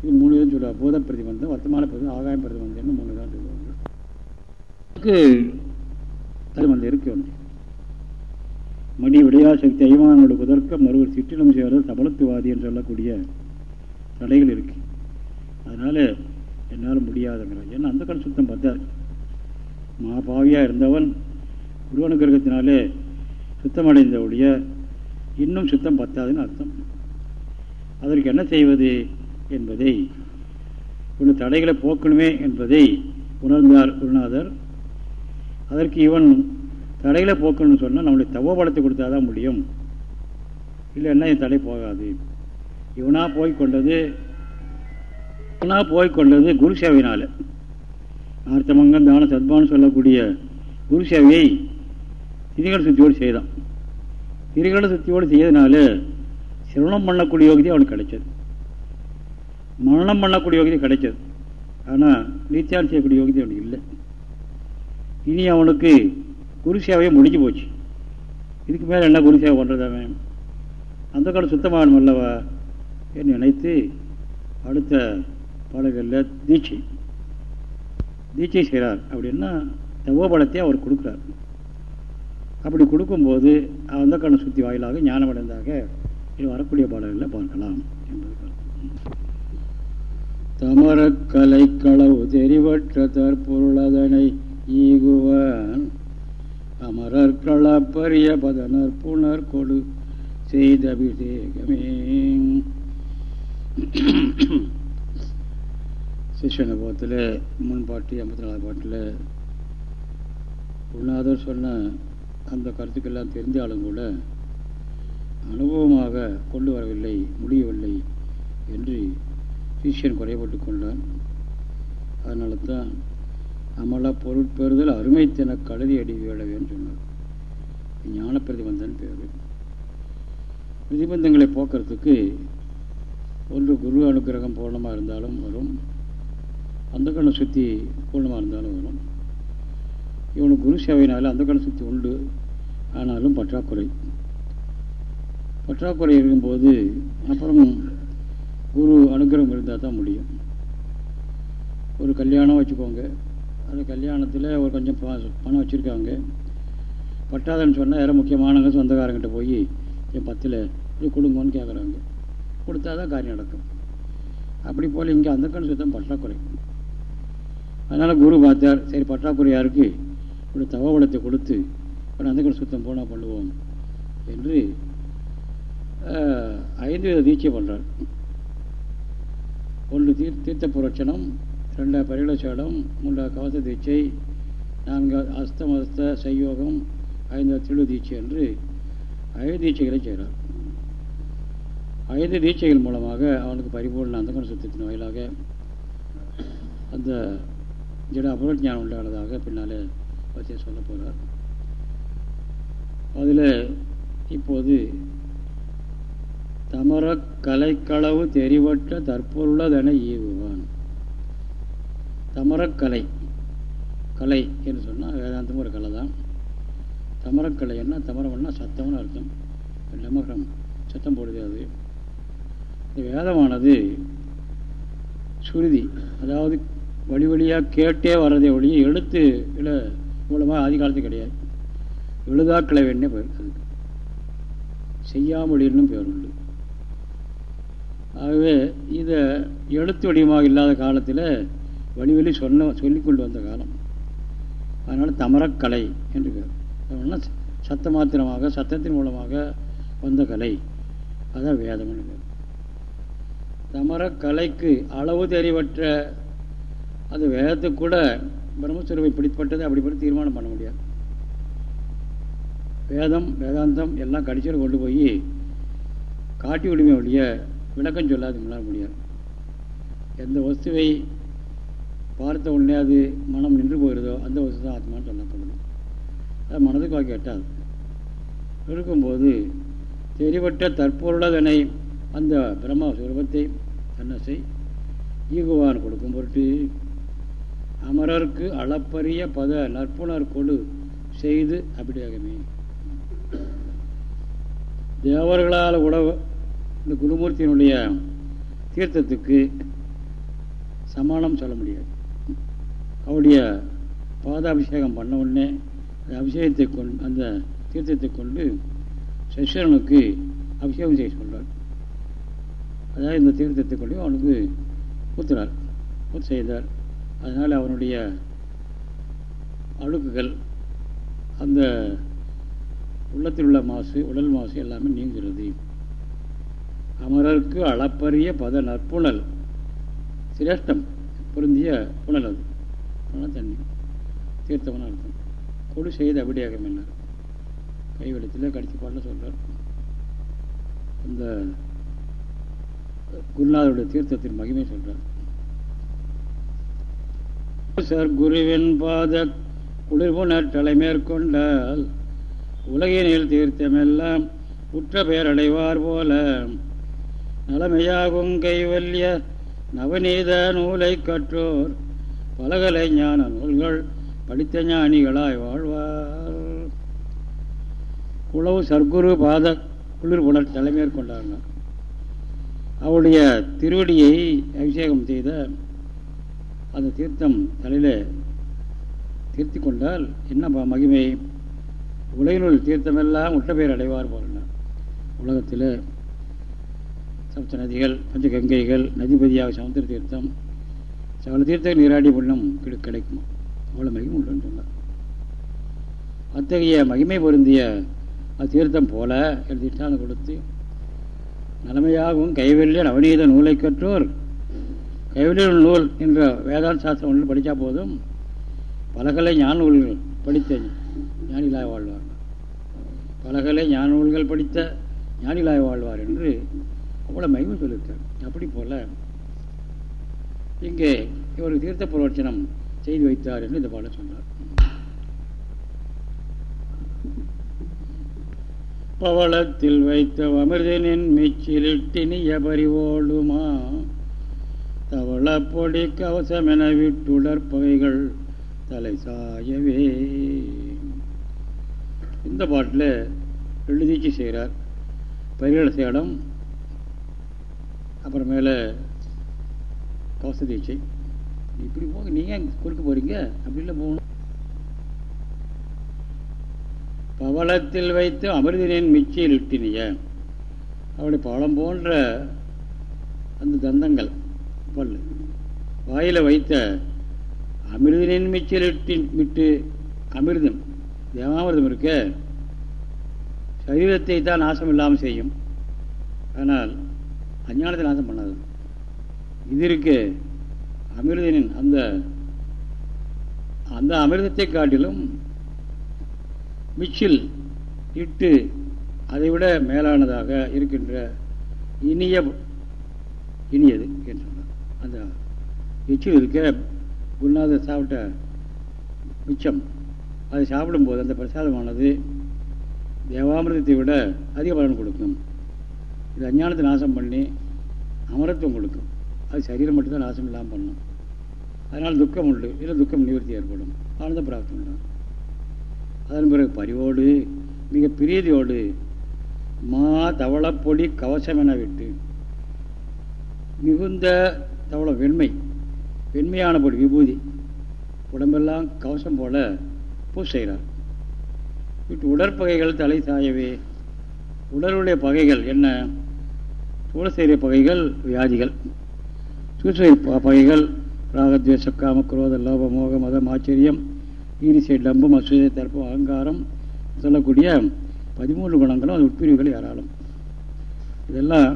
S1: இது மூணு விதம் சொல்லுவாங்க பூத பிரதிபந்தம் வர்த்தமான பிரதிபந்தம் ஆகாய பிரதிபந்தம்னு மூணு தான் சொல்லுவாங்க பிரதிபந்தம் இருக்கு ஒன்று மடி விடையா சக்தி ஐமானோட குதர்க்க மறுவர் சிற்றிலும் செய்வது சபலத்துவாதி என்று சொல்லக்கூடிய தடைகள் இருக்கு. அதனால என்னால் முடியாதுங்கிறான் ஏன்னா அந்த கால சுத்தம் பார்த்தார் மாபாவியாக இருந்தவன் குருவனுக்கிரகத்தினாலே சுத்தமடைந்தவுடைய இன்னும் சுத்தம் பத்தாதுன்னு அர்த்தம். அதற்கு என்ன செய்வது என்பதை இவன் தடைகளை போக்கணுமே என்பதை உணர்ந்தார் குருநாதர். அதற்கு இவன் தடைகளை போக்கணும்னு சொன்னால் நம்மளுடைய தவ பலத்தை கொடுத்தா தான் முடியும். இல்லைன்னா என் தடை போகாது. இவனாக போய் கொண்டது இவனா போய் கொண்டது குரு சேவையினால். ஆர்த்தமங்கம் தான சத்பான்னு சொல்லக்கூடிய குரு சேவையை திரிகட சுத்தியோடு செய்தான். திரிகட சுத்தியோடு செய்யறதுனால திருமணம் பண்ணக்கூடிய யோகிதை அவனுக்கு கிடைச்சது. மரணம் பண்ணக்கூடிய யோகிதை கிடைச்சது. ஆனால் நித்தியான் செய்யக்கூடிய யோகிதை அவனுக்கு இல்லை. இனி அவனுக்கு குரு சேவையை முடிஞ்சு போச்சு. இதுக்கு மேலே என்ன குரு சேவை பண்ணுறது அந்த காலம் சுத்தமாகணும் அல்லவா என்று நினைத்து அடுத்த பாடல்களில் தீட்சை. தீட்சை செய்கிறார். அப்படின்னா தவோபலத்தை அவர் கொடுக்குறார். அப்படி கொடுக்கும்போது அந்த கண்ணை சுற்றி வாயிலாக ஞானமடைந்தாக இது வரக்கூடிய பாடல்களில் பார்க்கலாம் என்பது தமரக்கலை களவு தெரிவற்ற தற்பொருளதனை ஈகுவன். அமரர் களப்பரிய பதனர் புனர் கொடு செய்த அபிஷேகமே சிஷ்யனுபவத்தில் முன் பாட்டு ஐம்பத்தி நாலாவது பாட்டில் குருநாதர் சொன்ன அந்த கருத்துக்கெல்லாம் தெரிந்தாலும் கூட அனுபவமாக கொண்டு வரவில்லை முடியவில்லை என்று சிஷியன் குறைபட்டு கொண்டான் அதனால தான் அமல பொருட்பெறுதல் அருமைத்தன கழுதி அடி வேளவேன்னு சொன்னார். ஞான பிரதிபந்தன் பேர். பிரதிபந்தங்களை போக்குறதுக்கு ஒன்று குரு அனுகிரகம் பூர்ணமாக இருந்தாலும் வரும். அந்த கண்ணை சுற்றி பூர்ணமாக இருந்தாலும் வரும். இவனுக்கு குரு சேவையினால் அந்த கண்ணை சுற்றி உண்டு. ஆனாலும் பற்றாக்குறை. பற்றாக்குறை இருக்கும்போது அப்புறம் குரு அனுகிரகம் இருந்தால் தான் முடியும். ஒரு கல்யாணம் வச்சுக்கோங்க. அந்த கல்யாணத்தில் ஒரு கொஞ்சம் பணம் வச்சுருக்காங்க. பட்டாதன்னு சொன்னால் யாரும் முக்கியமானவங்க சொந்தக்காரங்கிட்ட போய் என் பத்தில் இது கொடுங்கன்னு கேட்குறாங்க கொடுத்தா தான் காரியம் நடக்கும். அப்படி போல் இங்கே அந்த கண் சுத்தம் பற்றாக்குறை. அதனால் குரு பார்த்தார் சரி பற்றாக்குறை யாருக்கு? இப்படி உலத்தை கொடுத்து இப்போ அந்த கண் சுத்தம் போனால் பண்ணுவோம். என்று ஐந்து வித தீட்சை பண்ணுறார் ஒன்று தீர் தீர்த்த புரட்சணம் ரெண்டாவது பரிகளச்சேடம் மூன்றாவது கவச தீட்சை நான்காவது அஸ்தம் அஸ்த சையோகம் ஐந்தாவது திரு தீட்சை என்று ஐந்து தீட்சைகளை செய்கிறார். ஐந்து தீட்சைகள் மூலமாக அவனுக்கு பரிபூர்ண அந்த சுத்தத்தின் வாயிலாக அந்த ஜட அபரோஜானம் உண்டானதாக பின்னாலே பற்றி சொல்ல போகிறார். அதில் இப்போது தமர கலைக்களவு தெரிவற்ற தற்பொருளதென ஈவுவான். தமரக்கலை கலை என்று சொன்னால் வேதாந்தம் ஒரு கலை தான். தமரக்கலைன்னா தமரம்னா சத்தம்னு அர்த்தம். லமகம் சத்தம் போடுது அது. இந்த வேதமானது சுருதி அதாவது வழி வழியாக கேட்டே வர்றதே ஒழிய எழுத்து இல்லை மூலமாக ஆதி காலத்து கிடையாது. எழுதாக்களை வேணே பேர் அதுக்கு. செய்யாமொழின்னு பேர் உண்டு. ஆகவே இதை எழுத்து வடிவமாக இல்லாத காலத்தில் வழி சொன்ன சொல்லிக்கொண்டு வந்த காலம். அதனால் தமரக்கலை என்று பேர். அதனால் சத்த மாத்திரமாக சத்தத்தின் மூலமாக வந்த கலை. அதான் வேதம்னு பேர். தமரக்கலைக்கு அளவு தெரிவற்ற அது வேதத்துக்கு கூட பிரம்மஸ்வரூபம் இப்படிப்பட்டது அப்படிப்பட்ட தீர்மானம் பண்ண முடியாது. வேதம் வேதாந்தம் எல்லாம் கடிச்சிட்டு கொண்டு போய் காட்டி விடுமே ஒழிய விளக்கம் சொல்லாது நம்மளால் முடியாது எந்த வஸ்துவை பார்த்த உடனே அது மனம் நின்று போகிறதோ அந்த வசதி தான் ஆத்மான்னு சொல்லப்படணும் அது மனதுக்கு வாக்கி எட்டாது இருக்கும்போது தெரிவட்ட தற்பொருளதனை அந்த பிரம்ம சுரூபத்தை தன்னசை ஈகுவான் கொடுக்கும் பொருட்டு அமரருக்கு அளப்பரிய பத நற்புணர் கொடு செய்து அப்படியாகமே. தேவர்களால் உடவு இந்த குருமூர்த்தியினுடைய தீர்த்தத்துக்கு சமானம் சொல்ல முடியாது. அவருடைய பாதாபிஷேகம் பண்ண உடனே அந்த அபிஷேகத்தை கொண்டு அந்த தீர்த்தத்தை கொண்டு சசிரனுக்கு அபிஷேகம் செய்ய சொல்கிறார் அதாவது இந்த தீர்த்தத்தை கொண்டு அவனுக்கு ஊத்துறார். ஊத்து செய்தார். அதனால் அவனுடைய அழுக்குகள் அந்த உள்ளத்தில் உள்ள மாசு உடல் மாசு எல்லாமே நீங்கிறது அமரருக்கு அளப்பரிய பத நற்புணல். சிரேஷ்டம் பொருந்திய புனல் அது. புனல் தண்ணி. தீர்த்தமான அர்த்தம். கொடு செய்து அப்படியாக மன்னர் கைவெளத்தில் கடிச்சு பாடல சொல்கிறார் அந்த குருநாதருடைய தீர்த்தத்தின் மகிமை சொல்கிறார் சர்க்குருவின் பாத குளிர்புணர் தலைமேற்கொண்டால் உலகினில் தீர்த்தமெல்லாம் உற்ற பெயர் அடைவார் போல நலமையாகும் கைவல்ய நவநீத நூலை கற்றோர். பலகலை ஞான நூல்கள் படித்த ஞானிகளாய் வாழ்வார். குளவு சர்க்குரு பாத குளிர் புலர் தலைமேற்கொண்டாங்க அவருடைய திருவடியை அபிஷேகம் செய்த அந்த தீர்த்தம் தலையில் தீர்த்தி கொண்டால் என்ன மகிமை? உலகினுள் தீர்த்தமெல்லாம் உட்ட அடைவார் போகிறார் உலகத்தில் சப்த நதிகள் பஞ்சகங்கைகள் நதிபதியாக சமுத்திர தீர்த்தம் சகல தீர்த்தங்கள் நீராடி புண்ணம் கிடைக்கும் அவ்வளோ மகிமை உண்டு சொன்னார் அத்தகைய மகிமை பொருந்திய அத்தீர்த்தம் போல திஷ்டாந்தம் கொடுத்து நலமையாகவும் கைவல்ய நவநீத நூலை கற்றோர் கைவல்ய நூல் என்ற வேதாந்த சாஸ்திரம் ஒன்று படித்தா போதும் பலகலை ஞான நூல்கள் படித்த ஞானிகளாக வாழ்வார். பலகலை ஞான நூல்கள் படித்த ஞானிகளாக வாழ்வார் என்று அவ்வளோ மகிமை சொல்லியிருக்கார் அப்படி போல இங்கே இவர் தீர்த்த பிரவச்சனம் செய்து வைத்தார் என்று இந்த பாடம் சொன்னார் பவளத்தில் வைத்த அமிர்தனின் மிச்சிலிட்டினிய பறிவோடுமா தவள பொடி கவசமென விட்டுடற்பகைகள் தலை சாயவே. இந்த பாட்டில் எழுதிச்சு செய்கிறார் பரிகள சேடம் அப்புறமேல கவச தீட்சை இப்படி போங்க நீங்கள் குறுக்க போகிறீங்க அப்படிலாம் போகணும். பவளத்தில் வைத்து அமிர்தினின் மிச்சியில் இட்டினிய. அவருடைய பவளம் போன்ற அந்த தந்தங்கள் பல் வாயில் வைத்த அமிர்தினின் மிச்சியில் இட்டி விட்டு அமிர்தம். தேவாமிர்தம் இருக்க. சரீரத்தை தான் நாசம் இல்லாமல் செய்யும். ஆனால் அஞ்ஞானத்தை நாசம் பண்ணாது. இது இருக்கு அமிர்தனின் அந்த அந்த அமிர்தத்தை காட்டிலும் மிச்சில் இட்டு அதைவிட மேலானதாக இருக்கின்ற இனிய இனியது என்று சொன்னார். அந்த எச்சில் இருக்க குருநாத சாப்பிட்ட மிச்சம் அதை சாப்பிடும்போது அந்த பிரசாதமானது தேவாமிரதத்தை விட அதிக பலன் கொடுக்கும். இது அஞ்ஞானத்தை நாசம் பண்ணி அமரத்துவம் கொடுக்கும் அது சரீரம் மட்டும்தான் நாசம் இல்லாமல் பண்ணும். அதனால் துக்கம் உண்டு. இல்லை துக்கம் நிவர்த்தி ஏற்படும். ஆனந்த பிராப்தம் உண்டாகும் அதன் பிறகு பரிவோடு மிக பிரீதியோடு மா தவளப்பொடி கவசம் என விட்டு மிகுந்த தவள வெண்மை வெண்மையான பொடி விபூதி உடம்பெல்லாம் கவசம் போல பூ செய்கிறார். விட்டு உடற்பகைகள் தலை சாயவே. உடலுடைய பகைகள் என்ன? தூளசேரிய பகைகள் வியாதிகள். சூசை பகைகள் ராகத்வேஷ காம குரோத லோப மோக மதம் ஆச்சரியம் ஈரிசை டம்பம் அசூதை தரப்பு அகங்காரம் சொல்லக்கூடிய பதிமூன்று குணங்களும் அது உட்பிரிவுகள் ஏராளம். இதெல்லாம்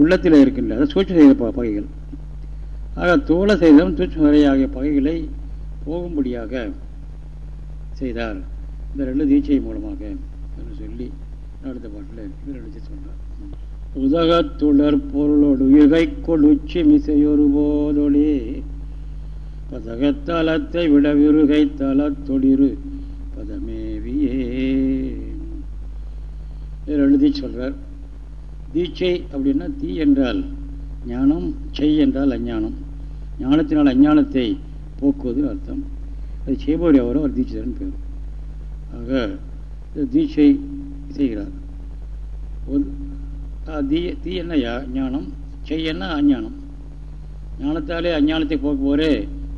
S1: உள்ளத்தில் இருக்கின்ற சூழ்ச்சி செய்த பகைகள். ஆக தோள செய்தம் சூட்சம் ஆகிய பகைகளை போகும்படியாக செய்தார். இந்த ரெண்டு தீட்சை மூலமாக என்று சொல்லி அடுத்த பாட்டில் இது ரெண்டு சொன்னார் உதகத்துளர் பொருளோடு உயிர்கை கொளுச்சி மிசையொரு போதொழி பதகத்தலத்தை விட விருகை தலத்தொடிரு பதமேவியே. ரெண்டு எழுதி சொல்றார் தீட்சை அப்படின்னா தீ என்றால் ஞானம் செய் என்றால் அஞ்ஞானம். ஞானத்தினால் அஞ்ஞானத்தை போக்குவது அர்த்தம். அது செய்பவர் எவரோ அவர் தீட்சிதரன் பேர். ஆக தீட்சை செய்கிறார். தீ தீ என்ன ஞானம்? செய் என்ன அஞ்ஞானம்? ஞானத்தாலே அஞ்ஞானத்தை போக்குவோரே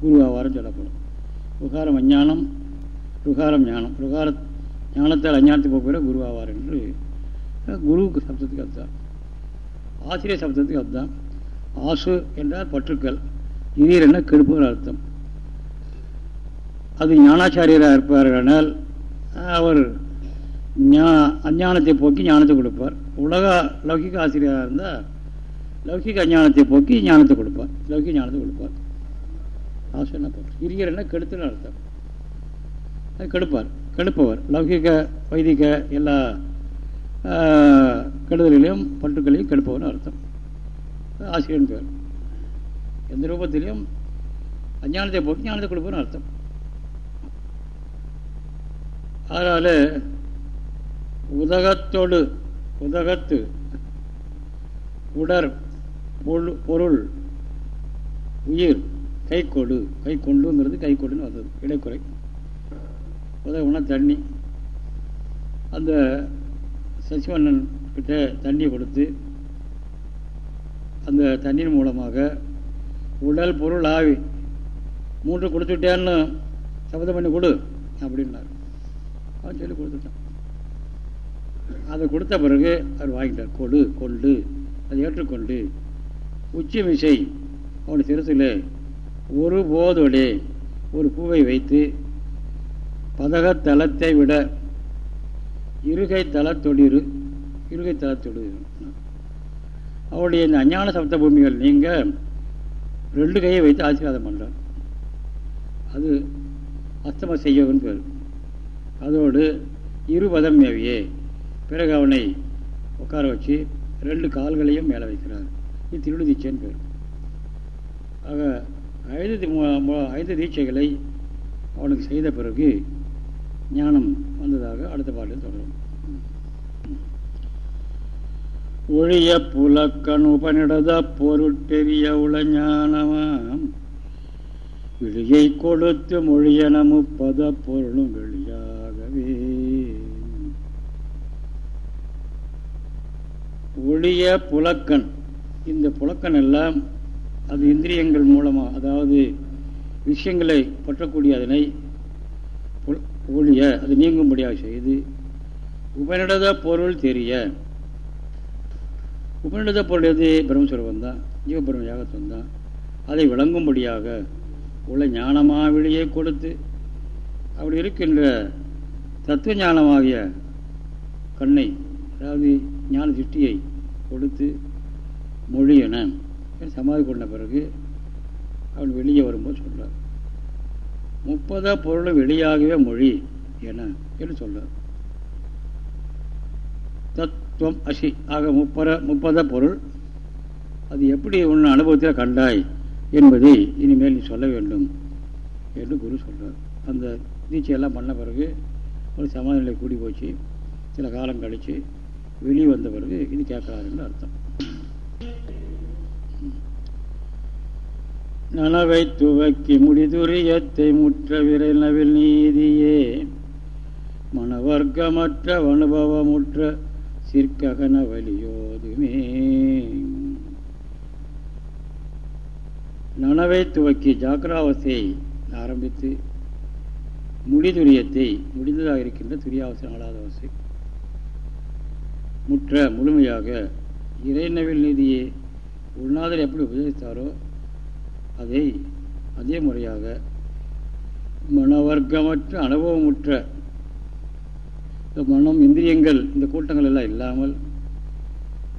S1: குருவாவாரம் சொல்லப்படும். ருகாரம் அஞ்ஞானம் ருகாரம் ஞானம். ருகார ஞானத்தால் அஞ்ஞானத்தை போக்குவரே குருவாவார் என்று குருவுக்கு சப்தத்துக்கு அதுதான் ஆசிரியர் சப்தத்துக்கு அதுதான் ஆசு என்றால் பற்றுக்கள். இதீர் என்ன கெடுப்புகள் அர்த்தம். அது ஞானாச்சாரியராக இருப்பார்கள் அவர் அஞ்ஞானத்தை போக்கி ஞானத்தை கொடுப்பார். உலக லௌகிக ஆசிரியராக இருந்தால் லௌகிக அஞ்ஞானத்தை போக்கி ஞானத்தை கொடுப்பார். லௌகிக ஞானத்தை கொடுப்பார். ஆசிரியர் பற்று இரியர் என்ன? கெடுத்துன்னு அர்த்தம். அது கெடுப்பார். கெடுப்பவர். லௌகிக வைதிக எல்லா கெடுதலையும் பற்றுக்களையும் கெடுப்பவர்னு அர்த்தம். ஆசிரியன் பேர். எந்த ரூபத்திலையும் அஞ்ஞானத்தை போக்கி ஞானத்தை கொடுப்பவர்னு அர்த்தம். அதனால் உதகத்தோடு உதகத்து உடற் பொருள் உயிர் கை கொடு கை கொண்டுங்கிறது கை கொடுன்னு வந்தது இடைக்குறை உதவுனா தண்ணி. அந்த சசிவண்ணன் கிட்ட தண்ணி கொடுத்து அந்த தண்ணியின் மூலமாக உடல் பொருள் ஆவி மூன்று கொடுத்துட்டேன்னு சபதம் பண்ணி கொடு அப்படின்னார். அவன் சொல்லி கொடுத்துட்டான். அதை கொடுத்த பிறகு அவர் வாங்கிட்டார். கொடு கொண்டு. அதை ஏற்றுக்கொண்டு உச்சி மிசை அவனுடைய சிறுத்தில் ஒரு போதோடே ஒரு பூவை வைத்து பதகத்தலத்தை விட இருகை தளத்தொடிரு இருகை தளத்தொடு அவருடைய இந்த அஞ்ஞான சப்த பூமிகள் நீங்கள் ரெண்டு கையை வைத்து ஆசீர்வாதம் பண்ணுறார் அது அஸ்தம செய்யவன் பேர். அதோடு இருபதம் மேவியே. பிறகு அவனை உட்கார வச்சு ரெண்டு கால்களையும் மேலே வைக்கிறார். இது திருடு தீட்சைன்னு பேர். ஆக ஐந்து ஐந்து தீட்சைகளை அவனுக்கு செய்த பிறகு ஞானம் வந்ததாக அடுத்த பாட்டில் தொடரும். ஒழிய புலக்கண் உபனிடத பொருட்டெரிய உளஞானமாம் விழியை கொடுத்து மொழியன முப்பத பொருளும் வெளிய ஒளிய புலக்கண் இந்த புலக்கண் எல்லாம் அது இந்திரியங்கள் மூலமாக அதாவது விஷயங்களை பற்றக்கூடிய அதனை ஒழிய அது நீங்கும்படியாக செய்து உபநிடத பொருள் தெரிய. உபநிடத பொருள் எது? பிரம்மஸ்வரூபம் தான். ஜீவபிரம யாகத்துவம் தான். அதை விளங்கும்படியாக உள்ள ஞானமாவிலேயே கொடுத்து அப்படி இருக்கின்ற தத்துவ ஞானமாகிய கண்ணை அதாவது ஞான திருஷ்டியை கொடுத்து மொழியன. சமாதி கொண்ட பிறகு அவன் வெளியே வரும்போது சொல்கிறார் முப்பதா பொருளும் வெளியாகவே மொழி என என்று சொல்றார். தத்துவம் அசி. ஆக முப்பத முப்பத பொருள். அது எப்படி உன் அனுபவத்தில் கண்டாய் என்பதை இனிமேல் நீ சொல்ல வேண்டும் என்று குரு சொல்கிறார் அந்த தீட்சையெல்லாம் பண்ண பிறகு ஒரு சமாதிநிலை கூடி போச்சு. சில காலம் கழித்து வெளியே வந்த பிறகு இது கேட்கிறாருன்னு அர்த்தம். நனவை துவக்கி முடிதுரியத்தை முற்ற விரைநவில் நீதியே மனவர்க்கமற்ற அனுபவமுற்ற சிற்ககன வலியோதுமே. நனவை துவக்கி ஜாக்கிராவசையை ஆரம்பித்து முடிதுரியத்தை முடிந்ததாக இருக்கின்ற துரியாவசை நாலாவது அவசை முற்ற முழுமையாக இறைநவில் நீதியை உள்நாதர் எப்படி உபதேசித்தாரோ அதை அதே முறையாக மனவர்க்கமற்ற அனுபவமுற்ற மனம் இந்திரியங்கள் இந்த கூட்டங்கள் எல்லாம் இல்லாமல்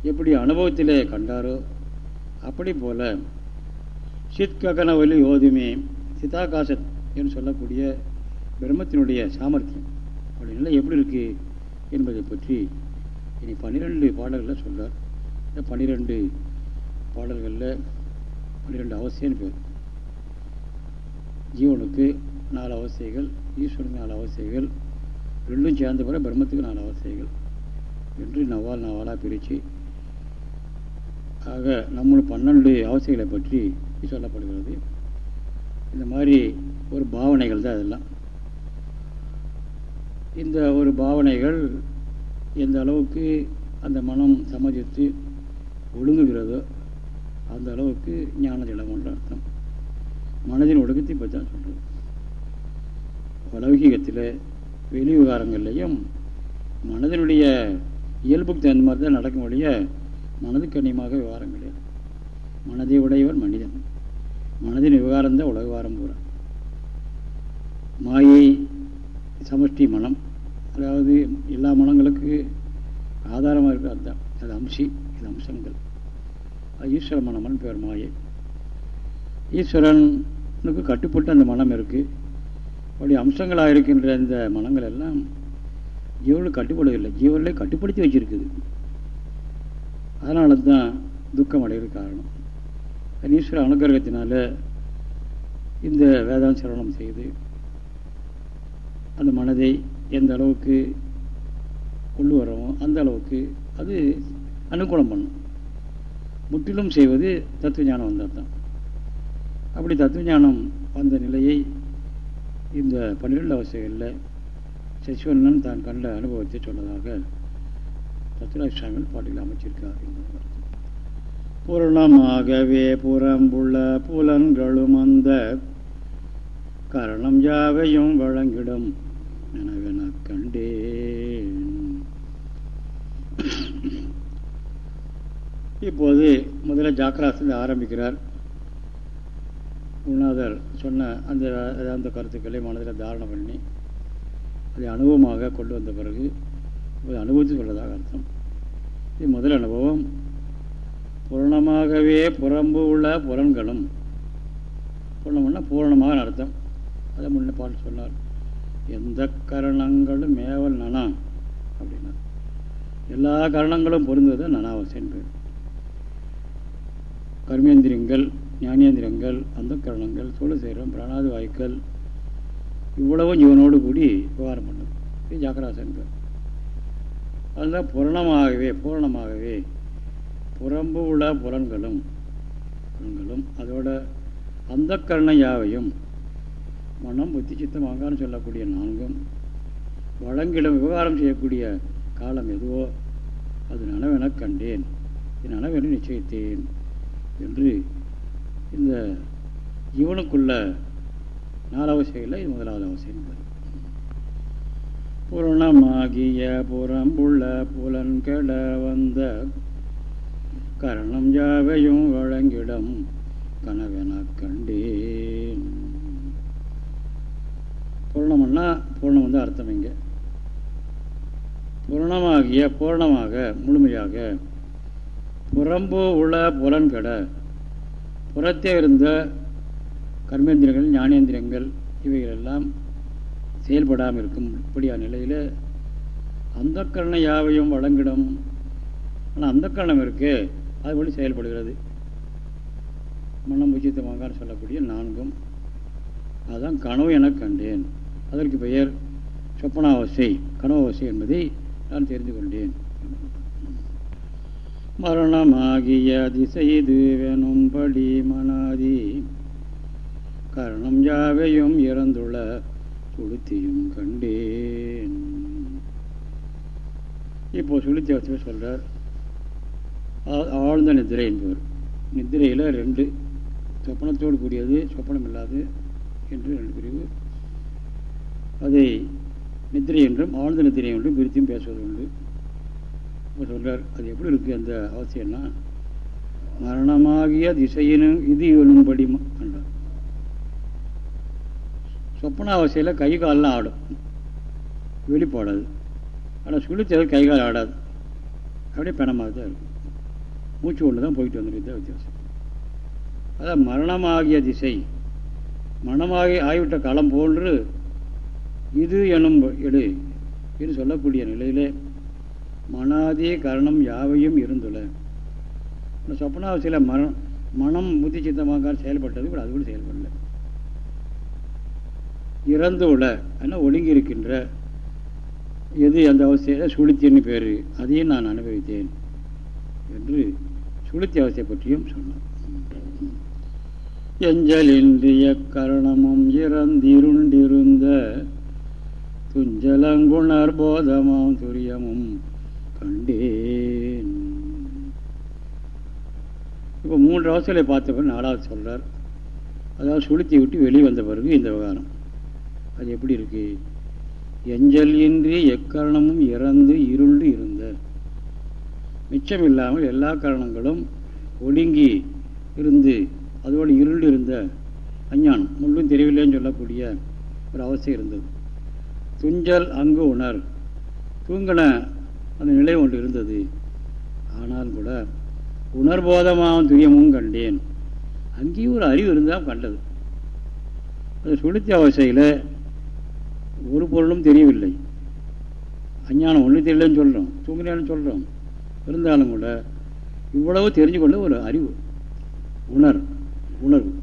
S1: எப்படி அனுபவத்திலே கண்டாரோ அப்படி போல சித்ககன ஒலி ஓதுமே சிதாகாசத் என்று சொல்லக்கூடிய பிரம்மத்தினுடைய சாமர்த்தியம். அப்படி நிலை எப்படி இருக்குது என்பதை பற்றி இனி பன்னிரெண்டு பாடல்கள்லாம் சொல்கிறார் இந்த பன்னிரெண்டு பாடல்களில் பன்னிரெண்டு அவசியம் பேர். ஜீவனுக்கு நாலு அவசியங்கள் ஈஸ்வரனுக்கு நாலு அவசியங்கள் ரெண்டும் சேர்ந்த பிறகு பிரம்மத்துக்கு நாலு அவசியங்கள் என்று நவால் நவாலாக பிரித்து ஆக நம்மளும் பன்னெண்டு அவசியங்களை பற்றி சொல்லப்படுகிறது. இந்த மாதிரி ஒரு பாவனைகள் தான் அதெல்லாம் இந்த ஒரு பாவனைகள் எந்த அளவுக்கு அந்த மனம் சமதித்து ஒழுங்குகிறதோ அந்த அளவுக்கு ஞான திடம்ன்ற அர்த்தம். மனதின் ஒழுக்கத்தை பற்றி தான் சொல்கிறது லௌகிகத்தில் வெளி விவகாரங்கள்லையும் மனதினுடைய இயல்புக்கு தகுந்த மாதிரி தான் நடக்கும் ஒழிய மனதுக்கு அந்நியமாக விவகாரம் கிடையாது. மனதை உடையவன் மனிதன். மனதின் விவகாரம் தான் உலக வாரம் பூரா. மாயை சமஷ்டி மனம் அதாவது எல்லா மனங்களுக்கு ஆதாரமாக இருக்கிற அதுதான் அது அம்சி இது அம்சங்கள். அது ஈஸ்வர மனமன் பேர் மாயை. ஈஸ்வரனுக்கு கட்டுப்பட்டு அந்த மனம் இருக்குது அப்படி அம்சங்களாக இருக்கின்ற இந்த மனங்கள் எல்லாம் ஜீவனுக்கு கட்டுப்படவில்லை ஜீவர்களே கட்டுப்படுத்தி வச்சிருக்குது. அதனால தான் துக்கம் அடைகிற காரணம். ஈஸ்வர அனுகிரகத்தினால இந்த வேதாந்த சிரவணம் செய்து அந்த மனதை எந்த அளவுக்கு கொண்டு வரமோ அந்த அளவுக்கு அது அனுகூலம் பண்ணும். முற்றிலும் செய்வது தத்துவ ஞானம் வந்தால் தான் அப்படி தத்துவ ஞானம் வந்த நிலையை இந்த பன்னிரெண்டு அவசியங்களில் சசிவண்ணன் தான் கண்ட அனுபவத்தை சொன்னதாக சத்யராஜ் சுவாமிகள் பாட்டில் அமைச்சிருக்கார் என்பது புரணமாகவே புறம்புள்ள புலன்களும் அந்த கரணம் யாவையும் வழங்கிடும். எனவென கண்டேன். இப்போது முதல்ல ஜாக்கிராசில் ஆரம்பிக்கிறார். குருநாதர் சொன்ன அந்த அந்த கருத்துக்களை மனதில் தாரணம் பண்ணி அதை அனுபவமாக கொண்டு வந்த பிறகு அனுபவித்து சொல்வதாக அர்த்தம். இது முதல் அனுபவம். பூரணமாகவே புறம்பு உள்ள புலன்களும் பூர்ணம்னா பூரணமாக அர்த்தம். அதை முன்ன பாட்டு சொன்னார். எந்த கரணங்களும் மேவல் நனா அப்படின்னா. எல்லா கரணங்களும் பொருந்தது நனாவசியம் பேர். கர்மேந்திரியங்கள் ஞானேந்திரங்கள் அந்த கரணங்கள் சோழ சேரம் பிராணாதி வாய்க்கள் இவ்வளவும் இவனோடு கூடி விவகாரம் பண்ணுது இது ஜாக்கராசன் பேர். அதில் பூரணமாகவே பூரணமாகவே புறம்பு உள்ள புலன்களும் புலன்களும் அதோட அந்த கரணம் யாவையும் மனம் புத்தி சித்தம் அகங்காரம் சொல்லக்கூடிய நான்கும் வழங்கிடம் விவகாரம் செய்யக்கூடிய காலம் எதுவோ அது நனவென கண்டேன். என் நனவென நிச்சயித்தேன் என்று இந்த இவனுக்குள்ள நாலாவது செயலில் இது முதலாவது அவசியம் என்பது. பூரணமாகிய புறம்புள்ள புலன் கெட வந்த கரணம் யாவையும் வழங்கிடம் கனவென கண்டேன். பூர்ணம்னா பூர்ணம் வந்து அர்த்தம் இங்கே. பூர்ணமாகிய பூர்ணமாக முழுமையாக. புறம்பு உள்ள புலன்கட புறத்தே இருந்த கர்மேந்திரங்கள் ஞானேந்திரங்கள் இவைகளெல்லாம் செயல்படாமல் இருக்கும் இப்படியான நிலையில் அந்த கரண யாவையும் வழங்கிடும். ஆனால் அந்த கரணம் இருக்கு அது வழி செயல்படுகிறது. மன்னம் உச்சித்தமாக சொல்லக்கூடிய நான்கும். அதுதான் கனவு என கண்டேன். அதற்கு பெயர் சொப்பனாவசை கனவாவசை என்பதை நான் தெரிந்து கொண்டேன். மரணமாகிய திசைது வெனும்படி மனாதி கரணம் யாவையும் இறந்துள்ள சுளுத்தியும் கண்டேன். இப்போ சுளுத்தி அவசியமே சொல்கிறார் ஆழ்ந்த நிதிரை என்பவர். நித்திரையில் ரெண்டு சொப்பனத்தோடு கூடியது சொப்பனம் இல்லாது என்று ரெண்டு பிரிவு அதை நித்திரை என்றும் ஆழ்ந்த நித்திரை என்றும் விருத்தியும் பேசுவது உண்டு. இப்போ சொல்கிறார் அது எப்படி இருக்குது அந்த அவசியம்னா மரணமாகிய திசையினும் இது எனும்படி என்றார். சொப்பன அவசியில் கை காலெலாம் ஆடும். வெளிப்பாடாது. ஆனால் சுழித்தது கை கால் ஆடாது. அப்படியே பிணமாக தான் இருக்கும். மூச்சு ஒன்று தான் போயிட்டு வந்துருக்கு வித்தியாசம். அதான் மரணமாகிய திசை. மரணமாகி ஆகிவிட்ட களம் போன்று இது எனும் எடு என்று சொல்லக்கூடிய நிலையிலே மனாதி கரணம் யாவையும் இருந்துள்ள. இந்த சொப்பனாவசியில் மரணம் மனம் புத்தி சித்தமாக செயல்பட்டது கூட அது கூட செயல்படல. இறந்து உள்ள ஆனால் ஒடுங்கி இருக்கின்ற எது அந்த அவசியம் சுளுத்தின்னு பேர். அதையும் நான் அனுபவித்தேன் என்று சுளுத்தி அவசியை பற்றியும் சொன்னார். எஞ்சலின்றிய கரணமும் இறந்திருண்டிருந்த துஞ்சலங்குணர் போதமாம் துரியமும் கண்டேன். இப்போ மூன்று அவசரங்களை பார்த்த பிறகு நாலாவது சொல்கிறார் அதாவது சுளுத்தி விட்டு வெளியே வந்த பிறகு இந்த விவகாரம். அது எப்படி இருக்கு? எஞ்சல் இன்றி எக்காரணமும் இறந்து இருண்டு இருந்த. மிச்சம் இல்லாமல் எல்லா காரணங்களும் ஒடுங்கி இருந்து அதோடு இருண்டு இருந்த அஞ்ஞானம். முள்ளும் தெரியவில்லைன்னு சொல்லக்கூடிய ஒரு அவசியம் இருந்தது. துஞ்சல் அங்கு உணர். தூங்கின அந்த நிலை ஒன்று இருந்தது. ஆனால் கூட உணர்போதமாகவும் துரியமும் கண்டேன். அங்கேயும் ஒரு அறிவு இருந்தால் கண்டது. அது சுளுத்தி அவசையில் ஒரு பொருளும் தெரியவில்லை. அஞ்ஞானம் ஒன்றும் தெரியலன்னு சொல்கிறோம் தூங்கினேன்னு சொல்கிறோம் இருந்தாலும் கூட இவ்வளவு தெரிஞ்சு கொள்ள ஒரு அறிவு. உணர். உணர்வு.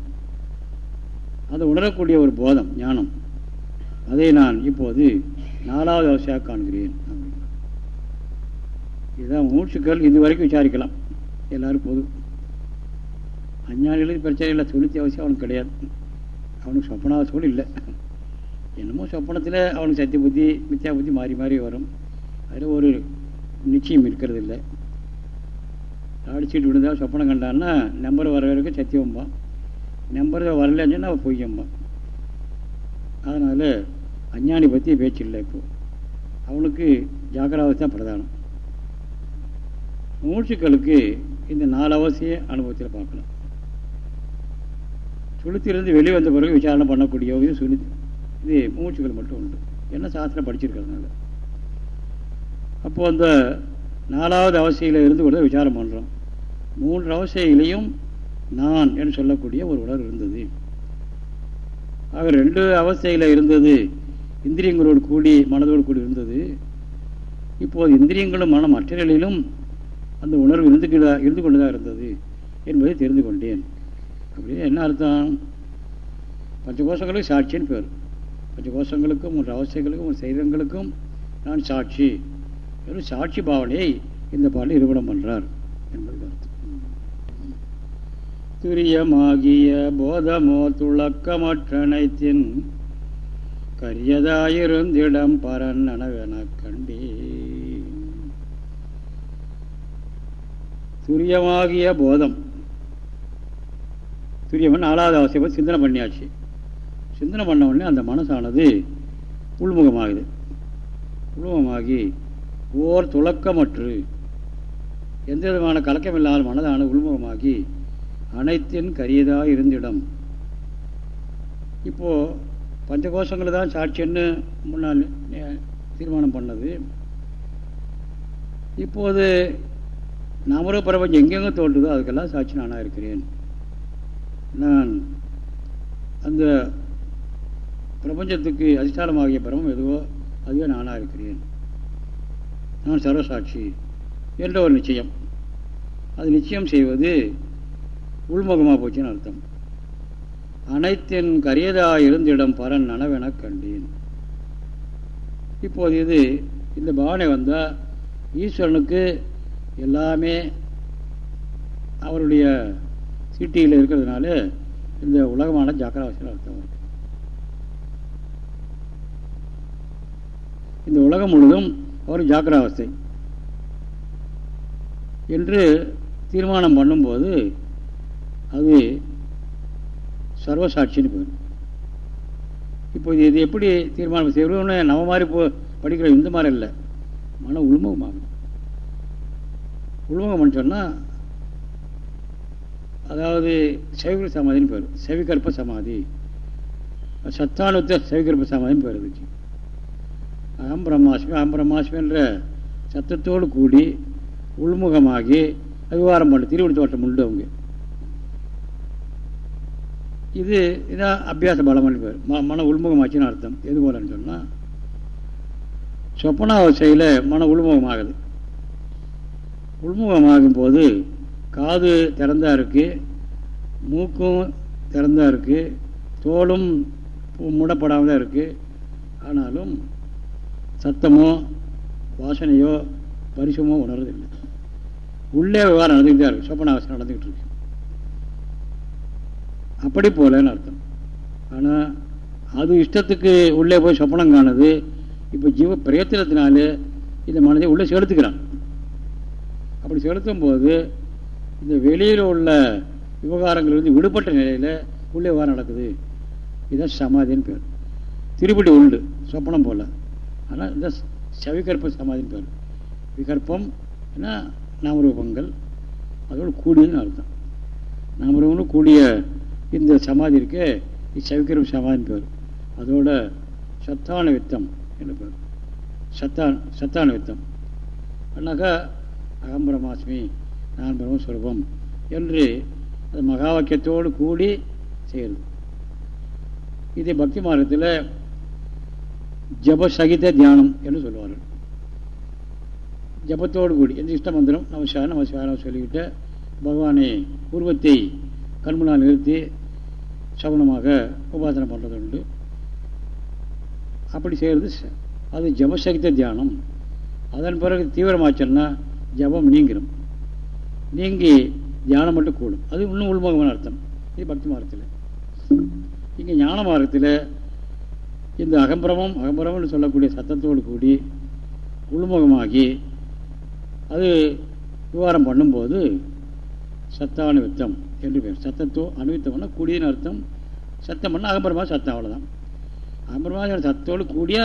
S1: அதை உணரக்கூடிய ஒரு போதம் ஞானம். அதை நான் இப்போது நாலாவது அவசியாக காண்கிறேன். இதுதான் மூச்சுக்கள். இது வரைக்கும் விசாரிக்கலாம். எல்லாரும் போதும். அஞ்ஞானிகளுக்கு பிரச்சனை இல்லை. சுளுத்தி அவசியம் அவனுக்கு கிடையாது. அவனுக்கு சொப்பனாவசியம் இல்லை. என்னமோ சொப்பனத்தில் அவனுக்கு சத்திய புத்தி மித்தியா புத்தி மாறி மாறி வரும். அதில் ஒரு நிச்சயம் இருக்கிறது இல்லை அடிச்சுட்டு விழுந்தால் சொப்பனம் கண்டான்னா நம்பர் வர வரைக்கும் சத்தியம்பான் நம்பர் வரலன்னு சொன்னால் அவன் பொய்யம்பான் அதனால் அஞ்ஞானி பற்றி பேச்சு இல்லை இப்போது அவனுக்கு ஜாக்கிராவசி தான் பிரதானம். மூச்சுக்களுக்கு இந்த நாலு அவசிய அனுபவத்தில் பார்க்கலாம் சுளுத்திலிருந்து வெளியே வந்த பிறகு விசாரணை பண்ணக்கூடிய இது சுழி இது மூச்சுக்கள் மட்டும் உண்டு. என்ன சாஸ்திரம் படிச்சிருக்கிறதுனால. அப்போது அந்த நாலாவது அவசியில் இருந்து கூட விசாரம் பண்ணுறோம் மூன்று அவசியிலையும் நான் என்று சொல்லக்கூடிய ஒரு உணர்வு இருந்தது. ஆக ரெண்டு அவஸ்தையில் இருந்தது இந்திரியங்களோடு கூடி மனதோடு கூடி இருந்தது. இப்போது இந்திரியங்களும் மனம் மற்ற நிலையிலும் அந்த உணர்வு இருந்து இருந்து கொண்டுதான் இருந்தது என்பதை தெரிந்து கொண்டேன். அப்படியே என்ன அர்த்தம்? பஞ்சகோஷங்களுக்கு சாட்சின்னு பேர். பஞ்சகோஷங்களுக்கும் உன் அவசியங்களுக்கும் ஒரு சைரங்களுக்கும் நான் சாட்சி. வெறும் சாட்சி பாவனையை இந்த பாடலில் நிறுவனம் பண்ணுறார் என்பது அர்த்தம். துரியமாகிய போதமோ துளக்கமற்றனைத்தின் கரியதாயிருந்திடம் பரன் அனவென கண்டே துரியமாகிய போதம். துரியவன் நாலாவது அவசியம் சிந்தனை பண்ணியாச்சு. சிந்தனை பண்ண உடனே அந்த மனசானது உள்முகமாகுது. உள்முகமாகி ஓர் துளக்கமற்று எந்த விதமான கலக்கமில்லாத மனதான உள்முகமாகி அனைத்தின் கரியதாக இருந்திடம் இப்போது பஞ்சகோஷங்கள் தான் சாட்சின்னு முன்னால் தீர்மானம் பண்ணது. இப்போது நமர பிரபஞ்சம் எங்கெங்கே தோன்றுதோ அதுக்கெல்லாம் சாட்சி நானாக இருக்கிறேன். நான் அந்த பிரபஞ்சத்துக்கு அதிஷ்டானமாகிய பிரமம் எதுவோ அதுவே நானாக இருக்கிறேன். நான் சர்வசாட்சி என்ற ஒரு நிச்சயம். அது நிச்சயம் செய்வது உள்முகமாக போச்சுன்னு அர்த்தம். அனைத்தின் கரியதா இருந்திடம் பரன் நனவென கண்டேன். இப்போது இது இந்த பாவனை வந்தால் ஈஸ்வரனுக்கு எல்லாமே அவருடைய சீட்டியில் இருக்கிறதுனால இந்த உலகமான ஜாக்கிரவாசியில் அர்த்தம் இருக்கு. இந்த உலகம் முழுதும் அவர் ஜாக்கிராவஸ்தை என்று தீர்மானம் பண்ணும்போது அது சர்வசாட்சின்னு போயிடும் இப்போ இது எப்படி தீர்மானம் செய்யணும்னு நம்ம மாதிரி போ படிக்கிற இந்த மாதிரி இல்லை. மன உள்முகமாகும் உள்முகம் சொன்னால் அதாவது செவிகர் சமாதின்னு பேர். செவிகற்ப சமாதி. சத்தானுத்த செவிகற்ப சமாதின்னு பேர் இருந்துச்சு அகம் பிரம்மாஸ்மி அகம் பிரம்மாஸ்மின்ற சத்தத்தோடு கூடி உள்முகமாகி விவகாரம் பண்ண திருவடி தோட்டம் உண்டு அவங்க. இது இதான் அபியாச பலம்னு பேர். ம மன உள்முகமாச்சுன்னு அர்த்தம். எது போலன்னு சொன்னால் சொப்பனாவசையில் மன உள்முகமாகுது. உள்முகமாகும் போது காது திறந்தா இருக்கு மூக்கும் திறந்தா இருக்கு தோலும் மூடப்படாமல் தான் இருக்குது ஆனாலும் சத்தமோ வாசனையோ பரிசமோ உணர்றதில்லை. உள்ளே விவகாரம் நடந்துக்கிட்டு தான் இருக்குது சொப்பனாவசம் நடந்துக்கிட்டு இருக்கு. அப்படி போலன்னு அர்த்தம். ஆனால் அது இஷ்டத்துக்கு உள்ளே போய் சொப்பனம் காணுது இப்போ ஜீவ பிரயத்தனத்தினால இந்த மனதை உள்ளே செலுத்துக்கிறான் அப்படி செலுத்தும் போது இந்த வெளியில் உள்ள விவகாரங்கள் வந்து விடுபட்ட நிலையில் உள்ளே விவகாரம் நடக்குது. இதுதான் சமாதின்னு பேர். திருப்படி உண்டு சொப்பனம் போல். ஆனால் இந்த சவிகற்ப சமாதின்னு பேர். விகற்பம் ஏன்னா நாமரூபங்கள் அதோடு கூடியதுன்னு அர்த்தம். நாமரூபங்களும் கூடிய இந்த சமாதி இருக்கு சவிக்கிரம் சமாதின்னு பேர். அதோட சத்தான வித்தம் என்று பேர். சத்தான் சத்தான வித்தம் அண்ணாக்கா அகம் பிரமாஸ்மி நான் பிரம்மஸ்வரூபம் என்று அது மகா வாக்கியத்தோடு கூடி செய்கிறது இது பக்தி மார்க்கத்தில் ஜபசகித தியானம் என்று சொல்லுவார்கள். ஜபத்தோடு கூடி எந்த இஷ்ட மந்திரம்? நமஸ்காரம் நமஸ்காரம் சொல்லிக்கிட்டு பகவானை உருவத்தை கண்முனால் நிறுத்தி சவனமாக உபாசனை பண்ணுறது உண்டு அப்படி செய்கிறது அது ஜபசக்த தியானம். அதன் பிறகு தீவிரமாச்சல்னா ஜபம் நீங்கிடும் நீங்கி தியானம் மட்டும் கூடும். அது இன்னும் உள்முகமான அர்த்தம். இது பக்தி மார்க்கத்தில். இங்கே ஞான மார்க்கத்தில் இந்த அகம்பிரமம் அகம்பிரமம்னு சொல்லக்கூடிய சத்தத்தோடு கூடி உள்முகமாகி அது விவகாரம் பண்ணும்போது சத்தானுவித்தம் என்று பேர். சத்தத்தோ அணுவித்தம்னா கூடியன்னு அர்த்தம். சத்தம் பண்ணால் சத்தம் அவ்வளோதான் அகம்பரமாக சத்தோடு கூடிய